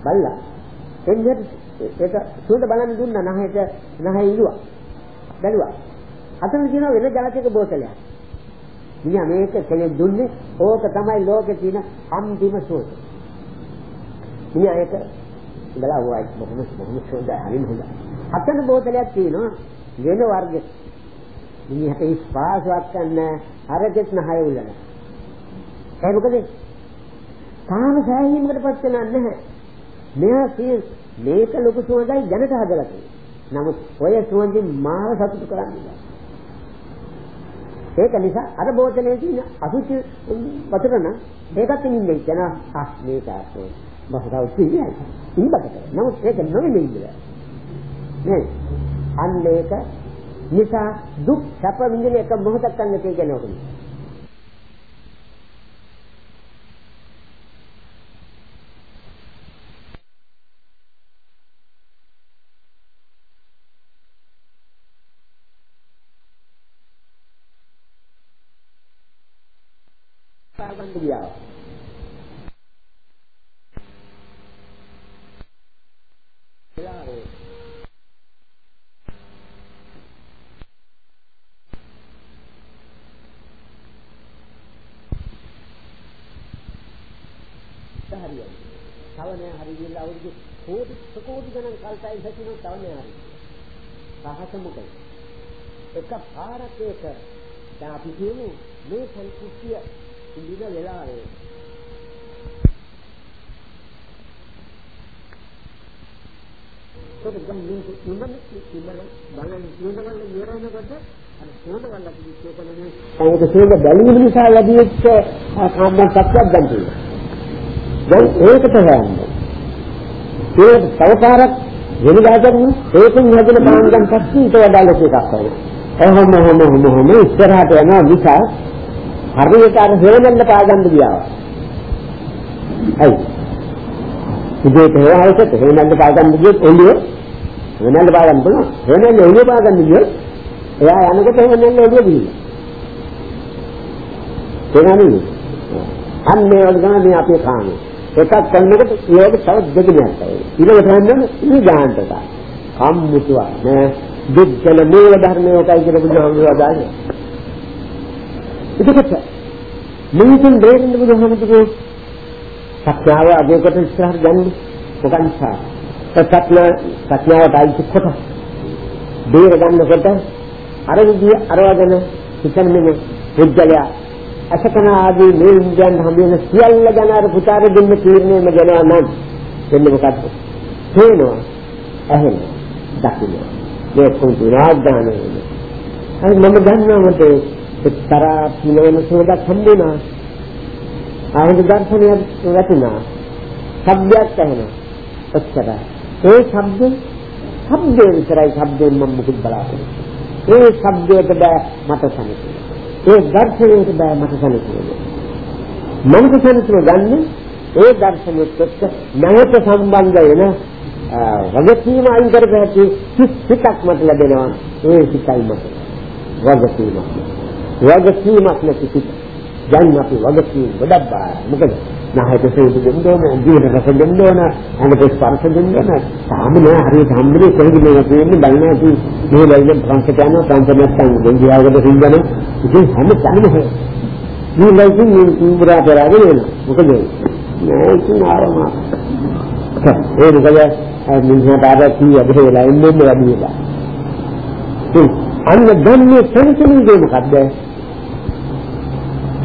බලලා එන්නේ ඒක සුවඳ බලන්න දුන්නා නැහැට නැහැ ඉරුවා. බැලුවා. අතන කියනවා වෙන ජාතික බෝතලයක්. මිනිහා මේක කෙනෙක් දුන්නේ ඕක තමයි ලෝකේ තියෙන අන්තිම සුවඳ. මිනිහා ඒක ඉඳලා වයි බොහොම බොහොම සුවඳ හරිම හොඳයි. අතන බෝතලයක් තියෙනවා වෙන වර්ගෙ. මිනිහට ස්පාසයක් ගන්න අරගෙත් නැහැ උල්ලන. ඒ මොකද? තාම සෑහීමකට පත් වෙලා නැහැ. මෙයා කිය මේක ලොකු සුවඳයි දැනට හදලා තියෙනවා. නමුත් ඔය සුවඳින් මාව සතුටු කරන්නේ නැහැ. ඒක නිසා අර බෝතලේ තියෙන අසුචි වතුර නම් ඒකත් නින්නේ කියන ආ මේක ආසෝ බහදාව කියන්නේ ඉන්නකට. නමුත් ඒක නොවෙන්නේ ඉන්නේ. නේ අන්න ඒක නිසා දුක් සැප විඳින එක මොහොතක් ගන්න තියෙනවා. ගියා. තව නෑ හරි කියලා අවුරුදු කෝටි කෝටි ගණන් කල්පයි හිටිනු තව නෑ හරි. රහස මොකද? එක පාරක් ඒක දැන් අපි කියමු මේ සංකෘතිය ඉඳින වෙලාවේ ඒක දැන් මේ ඉන්න ඉන්න බලන්න කියනවල ඉවරනකොට අර සෝදවල කිව්වකනේ ඒක සෝද බැලීම නිසා ලැබිච්ච කාම්ම සත්‍යයක් දැන් තියෙනවා. දැන් ඒකට හොයන්නේ. ඒක තවපාරක් වෙනදාටම ඒකෙන් හැදෙන පාංගම් පස්සේ ඊට වඩා ලොකු එකක් වෙනවා. එහෙම එහෙම එහෙම එහෙම ඉස්සරහට යනවා නිසා හරියට අර හේමන්න පාගන්න ගියා. හරි. ඉතින් ඒක හොයයිසත් හේමන්න පාගන්න ගියොත් එළිය හේමන්න පාගන්න පුළුවන්. හේමන්න එළිය පාගන්න ගියොත් එයා යනකොට හේමන්න එළිය ගිහින්. තේරෙනවද? අන්නේ වගේ තමයි අපේ කාමේ. එකක් කරනකොට ඒක තව දෙකක් තමයි. ඊළඟට හන්නේ ඉනි ගන්නට තමයි. කම්මුතුවා නෑ දුක්ඛල මූල ධර්මයයි කියලා බුදුහාමුදුරුවෝ දාන්නේ. ඒකත් මේකෙන් දෙන්න බුදුහාමුදුරුවෝ සත්‍යාව අධේකට ඉස්සරහට ගන්නේ මොකක් නිසා? සත්‍ය සත්‍යාවට අයිති කොට බේර ගන්නකොට අර විදිය අරවගෙන හිතන්නේ පුද්ගලයා අසකන ආදී මේ ඉන්දියන් හම්බෙන සියල්ල ගැන අර පුතාට දෙන්න තීරණයම ගනවා නම් දෙන්න මොකද්ද? තේනවා ඇහෙන දකින්න මේ කුංචි රාජධානය හරි මම දන්නවා මට එක්තරා පිනවන සෝදක් හම්බුණා ආයෙත් දර්ශනය වැටුණා. ශබ්දයක් ඇහෙනවා. ඔච්චර ඒ ශබ්ද ශබ්දේ විතරයි ශබ්දෙන් මම මුකුත් බලාපොරොත්තු ඒ ශබ්දයට බෑ මට සැලකෙන්නේ ඒ දර්ශනයට බෑ මට සැලකෙන්නේ මම සැලකුව ගන්න? ඒ දර්ශනෙත් එක්ක නැවත සම්බන්ධ වෙන වගකීම අයින් කරපැති සිතක් මට ලැබෙනවා. ඒ සිතයි මට වගකීමක්. වගකීමක් නැති සිත දැන් අපි වගකීම් ගොඩක් බාර. මොකද? නැහැට සේතු දෙන්න ඕන ජීවිත රස දෙන්න ඕන අනිත් ස්පර්ශ දෙන්න ඕන. තාම නෑ හරියට හම්බුනේ කොහෙද මේ තියෙන්නේ බලනවා කි මේ ලයින් ප්‍රංශයට යනවා ප්‍රංශ නැත්තම් දෙවියවකට සිංගන ඉතින් හැම තැනම හේ. මේ ලයින් මේ කුඹරා පෙරාගෙන එනවා මොකද? නෑ ඉතින් ආරමා ඒ මොකද? මිනිහට ආද කී අදලා එන්නේ වැඩි වෙලා. අන්න දැන් මේ සංසනීය මොකද්ද?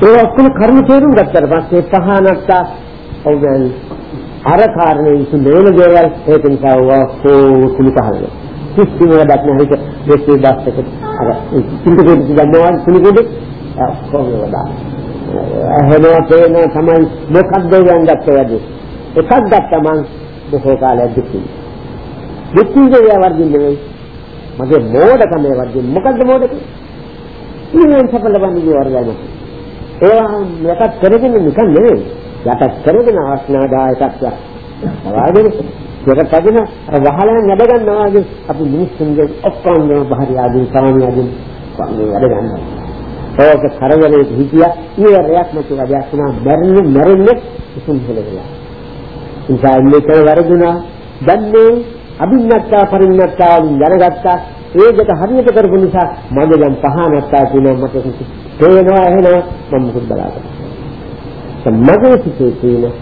ඒ ඔක්කොම කර්ම තේරුම් ගත්තට පස්සේ පහනක්ක ඔව්වන් අර කාරණේ ඉතින් දේවල්. ඒක නිසා වස්තු කුලි පහල කිසිම වැඩක් නැහැ ඒක දෙස්සේ බස් එක අර සිංහලෙන් ගන්නවා කුලිගෙඩි කොහොමද වදා එහෙම තේන තමයි මොකක්ද යන් ගත්තේ වැඩි. එකක් ගත්තා මං බොහෝ කාලයක් දුක්ඛ දුක්ඛේ වර්ධින්නේ මගේ මෝඩකමේ වර්ධින්නේ. මොකද්ද මෝඩකම? ඉන්නේ සඵල වන්නේ වර්ධින්නේ ඒවා යටත් කරගෙන නිකන් නෙවෙයි. යටත් කරගෙන ආස්නාදායකත්වයක්. වාගෙන ඒකට පදින අර වහලෙන් වැඩ ගන්නවා වගේ අපි මිනිස්සුන්ගේ ඔක්කොම බහරි ආදී සාමියාදී මේ වැඩ ගන්නවා. ඒක කරවලේ හිතියා ඊවරයක් නැති වැඩක් නා මැරෙන්නේ මැරෙන්නේ ඉතින් හෙලෙලා. ඉතින් මේක වරදුනා දැන් මේ අභිඥාත්තා පරිඥාත්තා දැනගත්තා ඒ දෙක හරියට කරපු නිසා මම දැන් පහනත්තා කියනවා මට තේනවා එහෙනම් මම මොකද බලාගන්න මගේ සිතේ තියෙන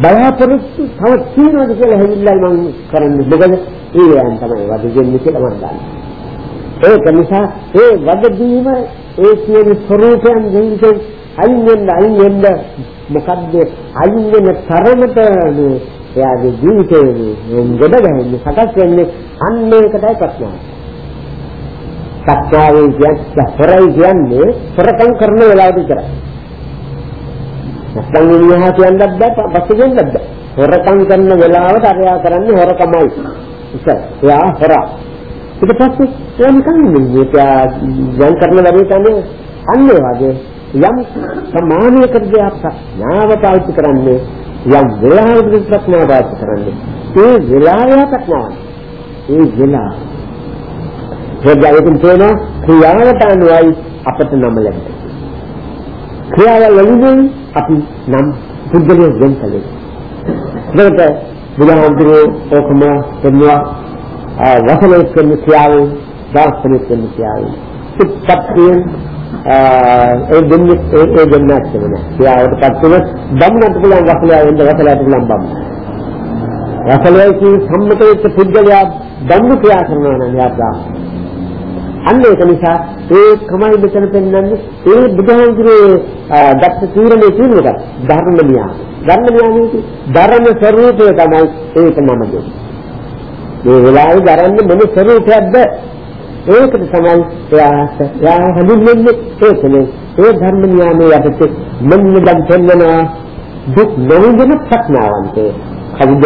බලාපොරොත්තු තව තියෙනවද කියලා හැදිල්ලයි මම කරන්නේ මොකද ඒ යන් තමයි වදෙන්නේ කියලා මම දන්නේ ඒක නිසා ඒ වදදීම ඒ කියන ස්වરૂපයන් ජීවිතේ අයින් වෙන්න අයින් වෙන්න මොකද්ද අයින් වෙන තරමට එයාගේ ජීවිතේ ගොඩ ගැහෙන්නේ සකස් වෙන්නේ අන්න ඒකටයි ප්‍රශ්නාව. සත්‍යයෙන් කියන්නේ හොරයි කියන්නේ හොරකම් කරන වෙලාවට විතරයි. නැත්නම් විනහ කියන්නත් බෑ පස්සේ කියන්නත් බෑ. හොරකම් කරන වෙලාවට අරයා කරන්නේ හොරකමයි. ඉතින් එයා හොරා. ඊට පස්සේ එයා නිකන් මේක යම් කරන වැඩේ තමයි අන්න ඒ වගේ යම් සමානීය දෙයක් ප්‍රඥාව පාවිච්චි කරන්නේ යම් වෙලාවකට ප්‍රඥාව පාවිච්චි කරන්නේ ඒ වෙලාව ප්‍රඥාව ඒ වෙලාව හොදයකින් තේන ක්‍රියාවට අනුවයි අපට නම ලැබෙන්නේ ක්‍රියාව ලැබෙන්නේ අපි නම් පුද්ගලයෙක් වෙන කලේ ඒකට බුදුහාමුදුරුවෝ ඔකම කියනවා වසලෙක් වෙන ක්‍රියාව දාර්ශනික වෙන ක්‍රියාව සුප්පත්තියෙන් ඒ දෙන්නේ ඒ ඒ දෙන්න ඇත්තම නෑ. ක්‍රියාවටපත් වුණ බම්නට පුළුවන් වසලයා වෙන්න වසලයට පුළුවන් බම්. වසලයේ කී සම්මත වෙච්ච පුද්ගලයා බම්බු ක්‍රියා කරනවා නම් යාත්‍රා. අන්න ඒක නිසා ඒ කමයි මෙතන පෙන්වන්නේ. ඒ බුදුහාමුදුරේ දක්ෂ තීරණේ තියෙන එක ධර්ම න්‍යාය. ධර්ම න්‍යායයේ ධර්ම ස්වરૂපය තමයි ඒක නම දෙන්නේ. මේ වෙලාවේ ධර්ම මොන ස්වરૂපයක්ද ඒකට තමයි එයාට එයා හඳුන්වන්නේ. ඒකනේ ඒ ධර්ම න්‍යාමයේ යටතේ මෙන්න දැන් පෙන්වනවා දුක් නොවිඳින ප්‍රඥාවන්තේ කවුද?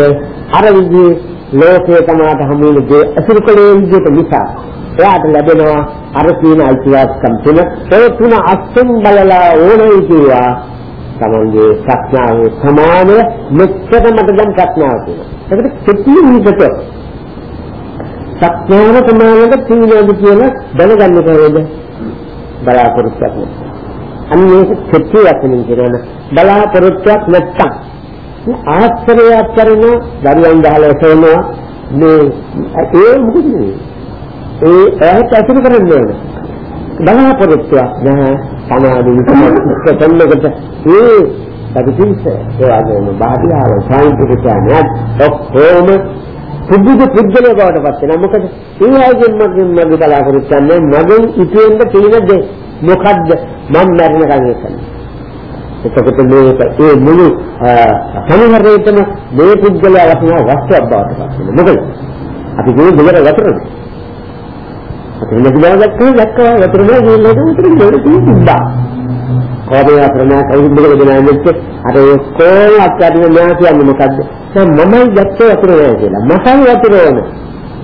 අර විදිහේ ලෝකයේ තමාට හමු වෙන දේ අසුරුකලේ විදිහට නිසා එයාට ලැබෙනවා අර කියන අයිතිවාසිකම් තුන. ඒ තුන අස්සෙන් බලලා ඕනේ කියවා තමන්ගේ ප්‍රඥාවේ සමානය මෙච්චර මට දැන් ප්‍රඥාව තියෙනවා. ඒකට කෙටි විදිහට සත්‍යව සමානකට තීනද කියලා දැනගන්න කොහොමද බලාපොරොත්තුවක් නැත්නම් අන්න මේක කෙටි වචනින් කියන බලාපොරොත්තුවක් නැත්තම්. ආශ්‍රයයක් කරන දරුවන් ගහලා සෙවනවා මේ ඒ මොකද ඒ ඇයට අසුර කරන්නේ ඕන බලාපොරොත්තුවක් නැහැ සමාධි විකල්ප දෙන්නකට ඒ බදිතිස ඒ වගේම බාහිර සාහිත්‍ය කියන්නේ ඔක්කොම පුදුද පුද්ගලයා බවට පත් වෙනවා. මොකද ඒ අයගෙන් මගෙන් මගේ බලාපොරොත්තු වෙන්නේ මගෙන් ඉතිෙන්ද තියෙන දේ මොකද්ද? මම මරණකම් කියන්නේ. එතකොට මේක ඒ මුළු සමහරවිටම මේ පුද්ගලයා වටිනා වස්තුවක් බවට පත් වෙනවා. මොකද අපි කියන්නේ දෙවර වතුරද? අපි නැතිව දැක්කම දැක්කම වතුර නෑ කියන්නේ වතුර නෑ තිබ්බා. කෝපය ප්‍රමාණ කවුරුද දෙනා මෙච්ච අර ඒ කොල් අත්‍යදින නෑ කියන්නේ මොකද්ද? දැන් මමයි දැක්කේ වතුර නෑ කියලා. මසයි වතුර ඕන.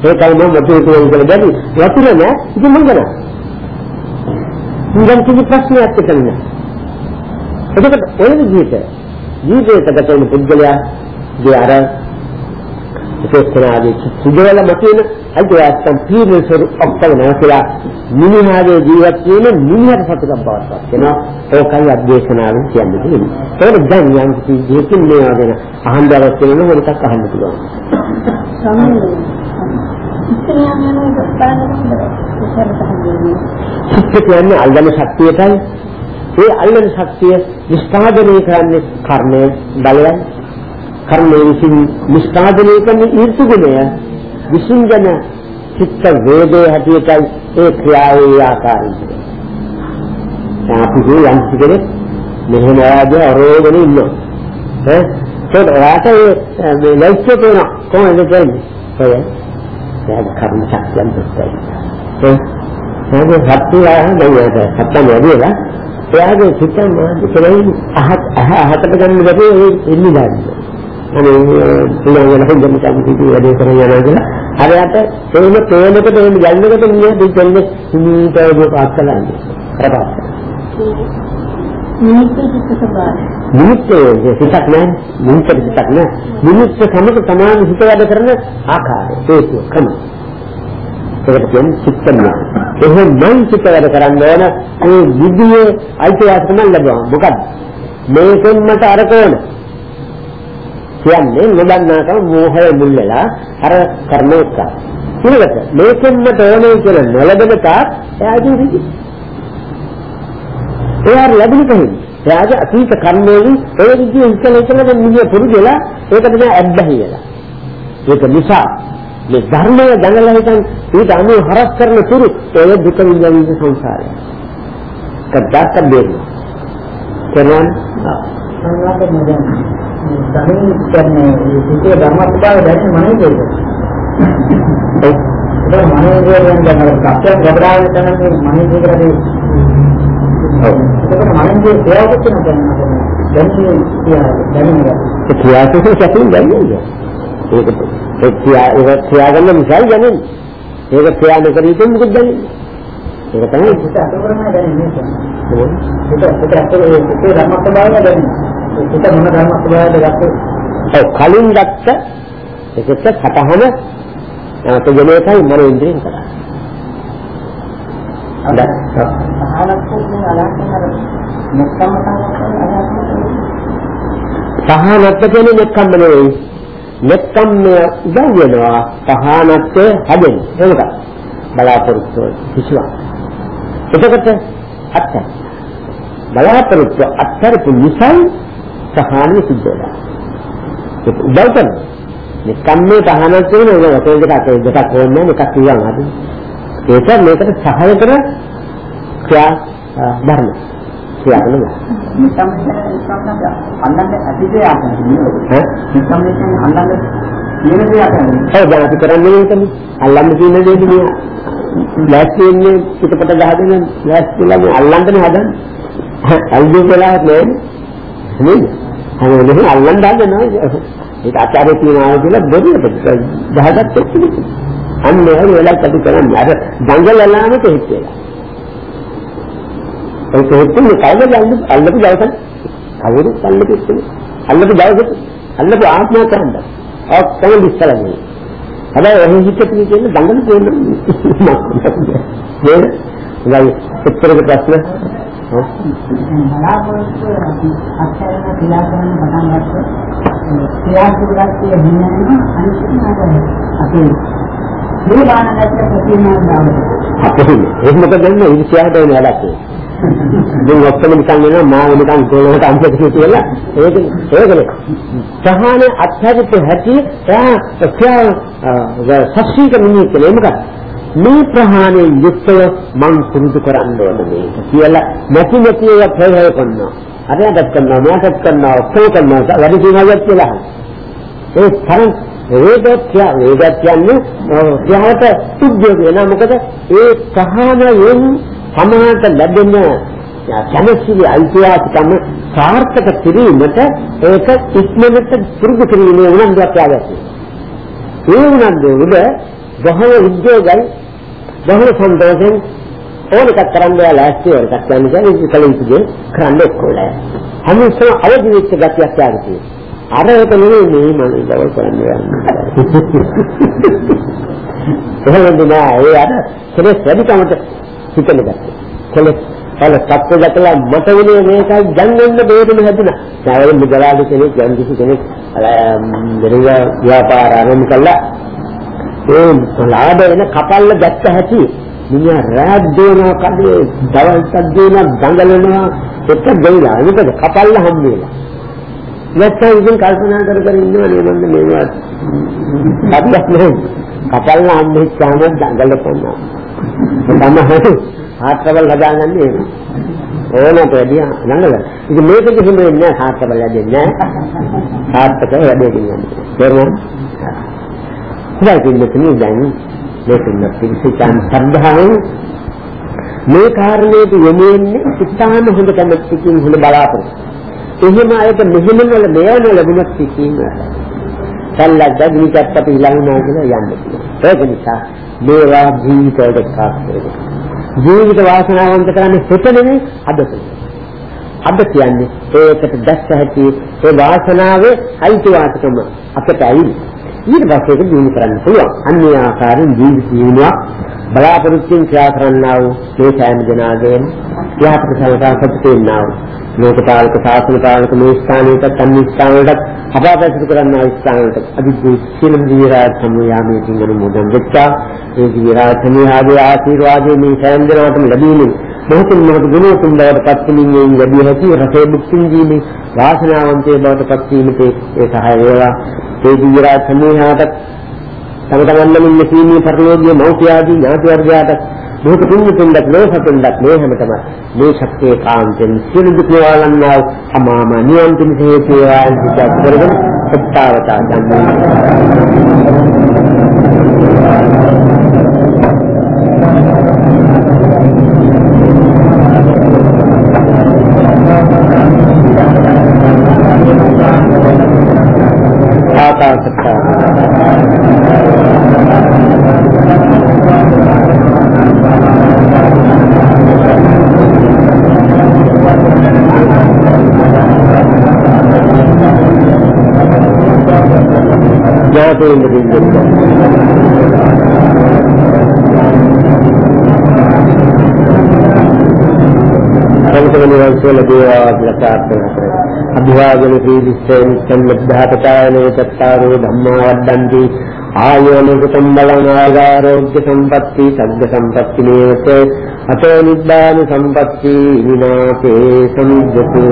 ඒකයි මම වතුර කියලා දැරි. වතුර නෑ ඉතින් මම ගන්න. ඉතින් කිසි ප්‍රශ්නයක් නැහැ. එතකොට ඔය විදිහට ජීවිතයකට ගත වෙන පුද්ගලයා ගේ අර උපේක්ෂණාදී සිදුවල මතින අයිතිවාසිකම් පීනල් සරු ඔක්කොම නැවතලා මිනිහාගේ ජීවත් වෙන මිනිහට සතුටක් බවට වෙනවා ඒකයි අධ්‍යක්ෂණාවෙන් කියන්නේ තියෙන්නේ. ඒක දැන් යම් කිසි දෙයකින් මේවා ගැන අහන්න අවශ්‍ය වෙන මොකක්ද අහන්න පුළුවන් සිත් කියන්නේ අල්ලන ශක්තියටයි ඒ අල්ලන ශක්තිය නිෂ්පාදනය කරන්නේ කර්මය බලයයි කර්මයේ විසින් නිෂ්පාදනය කරන ඊර්තු ගුණය විසින්ගෙන චිත්ත වේදේ හැටියටයි ඒ ක්‍රියාවේ ආකාරය. අපි කිය යම් කෙනෙක් මෙහෙම ආදී අරෝගන ඉන්නවා. ඈ ඒක රාතේ මේ ලයිස්ට් එක කොහොමද කරන්නේ? ඔය ඒක කර්ම ශක්තියෙන් දුක්යි. ඒ ඒක හත්ලා නේද? හත්ලා නේද? එයාගේ මානසික කෙරෙහි අහත් අහකට ගන්න බැරි ඒ ඉන්නේ නැහැ. අනේ පුළුවන් වෙන හොඳම කම්පිටි වැඩේ කරගෙන යනවා කියලා. හරියට තේම තේමකට තේම යන්නකට නිය දෙන්නේ සුනීතව පාස්සලන්නේ. කරපාස. මිනිත්තු සිතක් නෑ මිනිත්තු සිතක් නෑ මිනිත්තු සමග සමාන හිත වැඩ කරන ආකාරය ඒක කම ඒකට කියන්නේ චිත්තඥය එහෙනම් මං චිත්ත වැඩ කරන්න ඕන ඒ විදියේ අයිතිවාසිකම් ලැබුවා මොකද මේකෙන් මට අරක ඕන කියන්නේ නොදන්නාකම මෝහය මුල් වෙලා අර කර්ම එක්ක. ඊළඟට මේකෙන්ම තෝරන්නේ කියලා නොලබන තාක් එයාගේ රිදි. එයාට ලැබෙන කෙනෙක්. එයාගේ අතීත කර්මවලින් ඒ විදිහේ ඉස්සල ඉස්සල නිදිය පුරුදලා ඒක තමයි අද්දහි වෙලා. ඒක නිසා මේ ධර්මය දැනලා හිටන් ඊට අනුව හරස් කරන තුරු ඒ දුක විඳින සංසාරය. කද්දාක දෙන්නේ. කෙනාන් සංවාද නදන්නේ සමින් කියන්නේ සිිතේ ධර්ම ස්වභාවය දැනෙන්නේ මනෙන්ද? ඒක මනෙන්දෙන් දැන් අර සත්‍යයක් ගබඩාවේ තමයි මනෙන්ද කරේ. ඔව්. ඒක මනෙන්ද ප්‍රයෝග කරන දැනන්නේ. දැනෙන්නේ ඒ ක්‍රියාසුසු සැපින් දැනෙන්නේ. ඒක ඒ ක්‍රියා ඒක ක්‍රියාගන්න නිසා දැනෙන්නේ. ඒක ක්‍රියා නොකර ඉතින් මොකද දැනෙන්නේ? ඒක තමයි සිත අතවරම දැනෙන්නේ. ඒක ඒක ඇත්තට ඒ ධර්ම ස්වභාවය දැනෙන්නේ. ඒක මොන ධර්ම ස්වභාවයද ගත්තේ? ඔව් කලින් ගත්ත ඒකත් සතහන තේජනේකයි මන ඉන්ද්‍රියෙන් කරා. අද සහනත්තුන් අලක්ෂණ අර මෙත්තම සහනත්ත කියන්නේ මෙත්තම නෙවෙයි. මෙත්තම උදව් වෙනවා සහනත්ත හැදෙන්නේ. ඒක බලාපොරොත්තු කිසිවක්. එතකොට අත්හැර. බලාපොරොත්තු අත්හැරපු නිසා සහානිය සිද්ධ වෙනවා. ඒක උදව් කරනවා. මේ කම්මේ තහනක් කියන එක වශයෙන් දෙකක් දෙකක් ඕනේ එකක් කියනවා හරි. ඒක මේකට සහාය කර ක්‍රියා ධර්ම. ක්‍රියා කරනවා. නිකම් නිකම් අන්නන්නේ ඇතිදේ ආකන්නේ. ඈ නිකම් නිකම් අන්නන්නේ කියන දේ ආකන්නේ. ඒ දැන් අපි කරන්නේ ඒකනේ. අල්ලන්න කියන දේ නේ. ලෑස්ති වෙන්නේ පිටපත ගහගෙන ලෑස්තිලා මේ අල්ලන්නනේ හදන්නේ. අල්ලු වෙලා නෑ. නේද? හැමෝම අල්ලන්න හදනවා. ඒක ආචාර්ය කියනවා කියලා බොරුවට ගහගත්ත එක්කනේ. අන්න ඒ වෙලාවට අපි කරන්නේ අර දඟල ලාමක හිටියලා. ඒක හිටින්නේ කවුද යන්නේ අල්ලපු දවසට කවුරු අල්ලපු ඉන්නේ අල්ලපු දවසට අල්ලපු ආත්මය කරන්නේ. ඔක්කොම විශ්ලේෂණය. හැබැයි එහෙන් හිතේ කියන්නේ දඟල කියන්නේ නේද? නේද? උත්තරක ප්‍රශ්න බලාපොරොත්තු අත්හැරන ක්‍රියා කරන පටන් ගත්තොත් ක්‍රියාශීලත්වය හිමිනන අනිශ්චිතතාවය අපේ මේ බානකට ප්‍රතිමාන අපේ එහෙම මොකද ඉරිසියාට වෙන වැඩක් දැන් ඔක්කොම නිකන් වෙනවා මාව නිකන් කොලොවට අන්තිමට කියලා ඒක ඒකනේ. සහන අත්‍යවිත හැටි එයා සස්ීක මිනිහ කියලා. මොකක්ද? මේ ප්‍රහාණයෙන් යුක්තව මං පුරුදු කරන්න ඕන මේක කියලා නැති නැති ඒවා ප්‍රයෝග කරනවා. අරයටත් කරනවා මෙයාටත් කරනවා ඔක්කොම කරනවා. වැඩි දිනයක් කියලා. ඒ තරම් වේදත්‍ය වේදත් කියන්නේ ත්‍යාගත උද්‍යෝගය. නම මොකද? ඒ ප්‍රහාණයෙන් සමාජයට ලැබෙන කැමැතිලි අයිතිවාසිකම සාර්ථක කිරීමට ඒක ඉක්මනට පුරුදු කිරීමේ උනන්දුවක් යාගන්නේ. ඒ උනන්දුව උඩ බොහෝ උද්‍යෝගයි බොහෝ සම්පෝෂෙන් ඕනක කරන්න ලෑස්ති වෙනකක් කියන්නේ ඒක කලින්දී කරන්න ඕනේ. හැමෝම අවදි වෙච්ච ගතියක් යාගන්නේ. අර ඒක නෙවෙයි මේ මම ඉවල් කරන්න යන්නේ. එහෙනම් නෑ ඒ අර කෙලෙස් වැඩිකමට හිතන ගැත්තේ. කෙලෙස් වල සත්‍ය දැකලා මට වෙන්නේ මේකයි ගන්නෙන්න බේරෙන්න හැදුනා. සාවල මුදලාලි කෙනෙක් යම් කිසි කෙනෙක් දෙරිය ව්‍යාපාර ආරම්භ කළා. ඒ ලාභ වෙන කපල්ල දැක්ක හැටි මිනිහා රාත් දෙනවා කඩේ දවල්ට දෙනවා දඟලනවා එක දෙයිලා මොකද කපල්ල හම් වෙලා. නැත්නම් ඉතින් කල්පනා කර කර ඉන්නවනේ මම මේවා අපිට නෙවෙයි කපල්ල හම් වෙච්චාම දඟලපන්නා. තමයි හාත්කවල් හදාගන්නේ ඕනට වැඩිය නංගල. ඉතින් මේකෙදි හිම වෙන්නේ නැහැ හාත්කවල් ලැබෙන්නේ නැහැ. හාත්කව වැඩි දෙන්නේ. තේරුණා? ඉතින් මෙතන දැන් මේකෙන් පිළිසිතන් සම්භාවයෙන් මේ කාරණේට යොමුන්නේ ඉතාම හොඳ කැමැත්තකින් හොඳ බලාපොරොත්තු. එහෙම අයට මෙහෙම වල මේවන ලැබුණත් කිසිම සල්ලක් දග්නිකත් අපි ළඟනා කියලා යන්නේ. ඒක නිසා මේවා ජීවිතයට කාස් කරගන්න. ජීවිත වාසනාවන්ත කරන්නේ හිත නෙමෙයි අදත. අද කියන්නේ ඒකට දැස්ස හැටි ඒ වාසනාවේ අයිතිවාසිකම අපට ඇයි. ඊට පස්සේ ඒක දිනු කරන්න පුළුවන්. අන්නේ ආකාරයෙන් ජීවිත ජීවනවා බලාපොරොත්තුෙන් ක්‍රියා කරන්නා වූ මේ සෑම දෙනාගේම යහපත සංසාරපතින්නා වූ ලෝකපාලක සාසන පාලක මේ ස්ථානයට අන්‍ය ස්ථානවලට අපාපසිත කරන්නා ස්ථානවලට අදිදී සියලුම දිවිරාජ සමුයාමේ තිංගන මොදන් වෙච්චා ඒ දිවිරාජ සමුයාගේ ආශිර්වාදයේ මේ සෑම දෙනාටම ලැබීමේ මොහොතින් මොහොත ගුණෝතුම් බවට පත්වීමෙන් ලැබිය හැකි රසේ භුක්තින් දීමේ වාසනාවන්තයේ බවට පත්වීමට ඒ සහාය වේවා. ඒ දිවිරාජ සමුයාට තම තමන්ම ඉන්න සීනී පරිලෝකීය මෞඛ්‍යාදී ඥාති වර්ගයාට මේක පුණ්‍ය පින්ඩක් ලෝකපින්ඩක් මේ හැමතම මේ ශක්තිය කාන්තෙන් සියලු දුක් නිවාලන්නා අමාම නියම් පිණිස හේතු වේවා සිතා කරගෙන සත්‍යවතා ධම්මං සංසවන වංශවල දේවා ප්‍රකාශන කරේ. අභිවාදන සීලිස්සෙන් සම්බද්ධාපතායනේ චත්තාරෝ ධම්මා වඩ්ඩන්ති ආයෝනික සම්බලං ආගාරෝග්‍ය සම්පatti සග්ග සම්පatti නේවත. අතෝ නිබ්බාන සම්පatti විනාශේ සමුද්දතු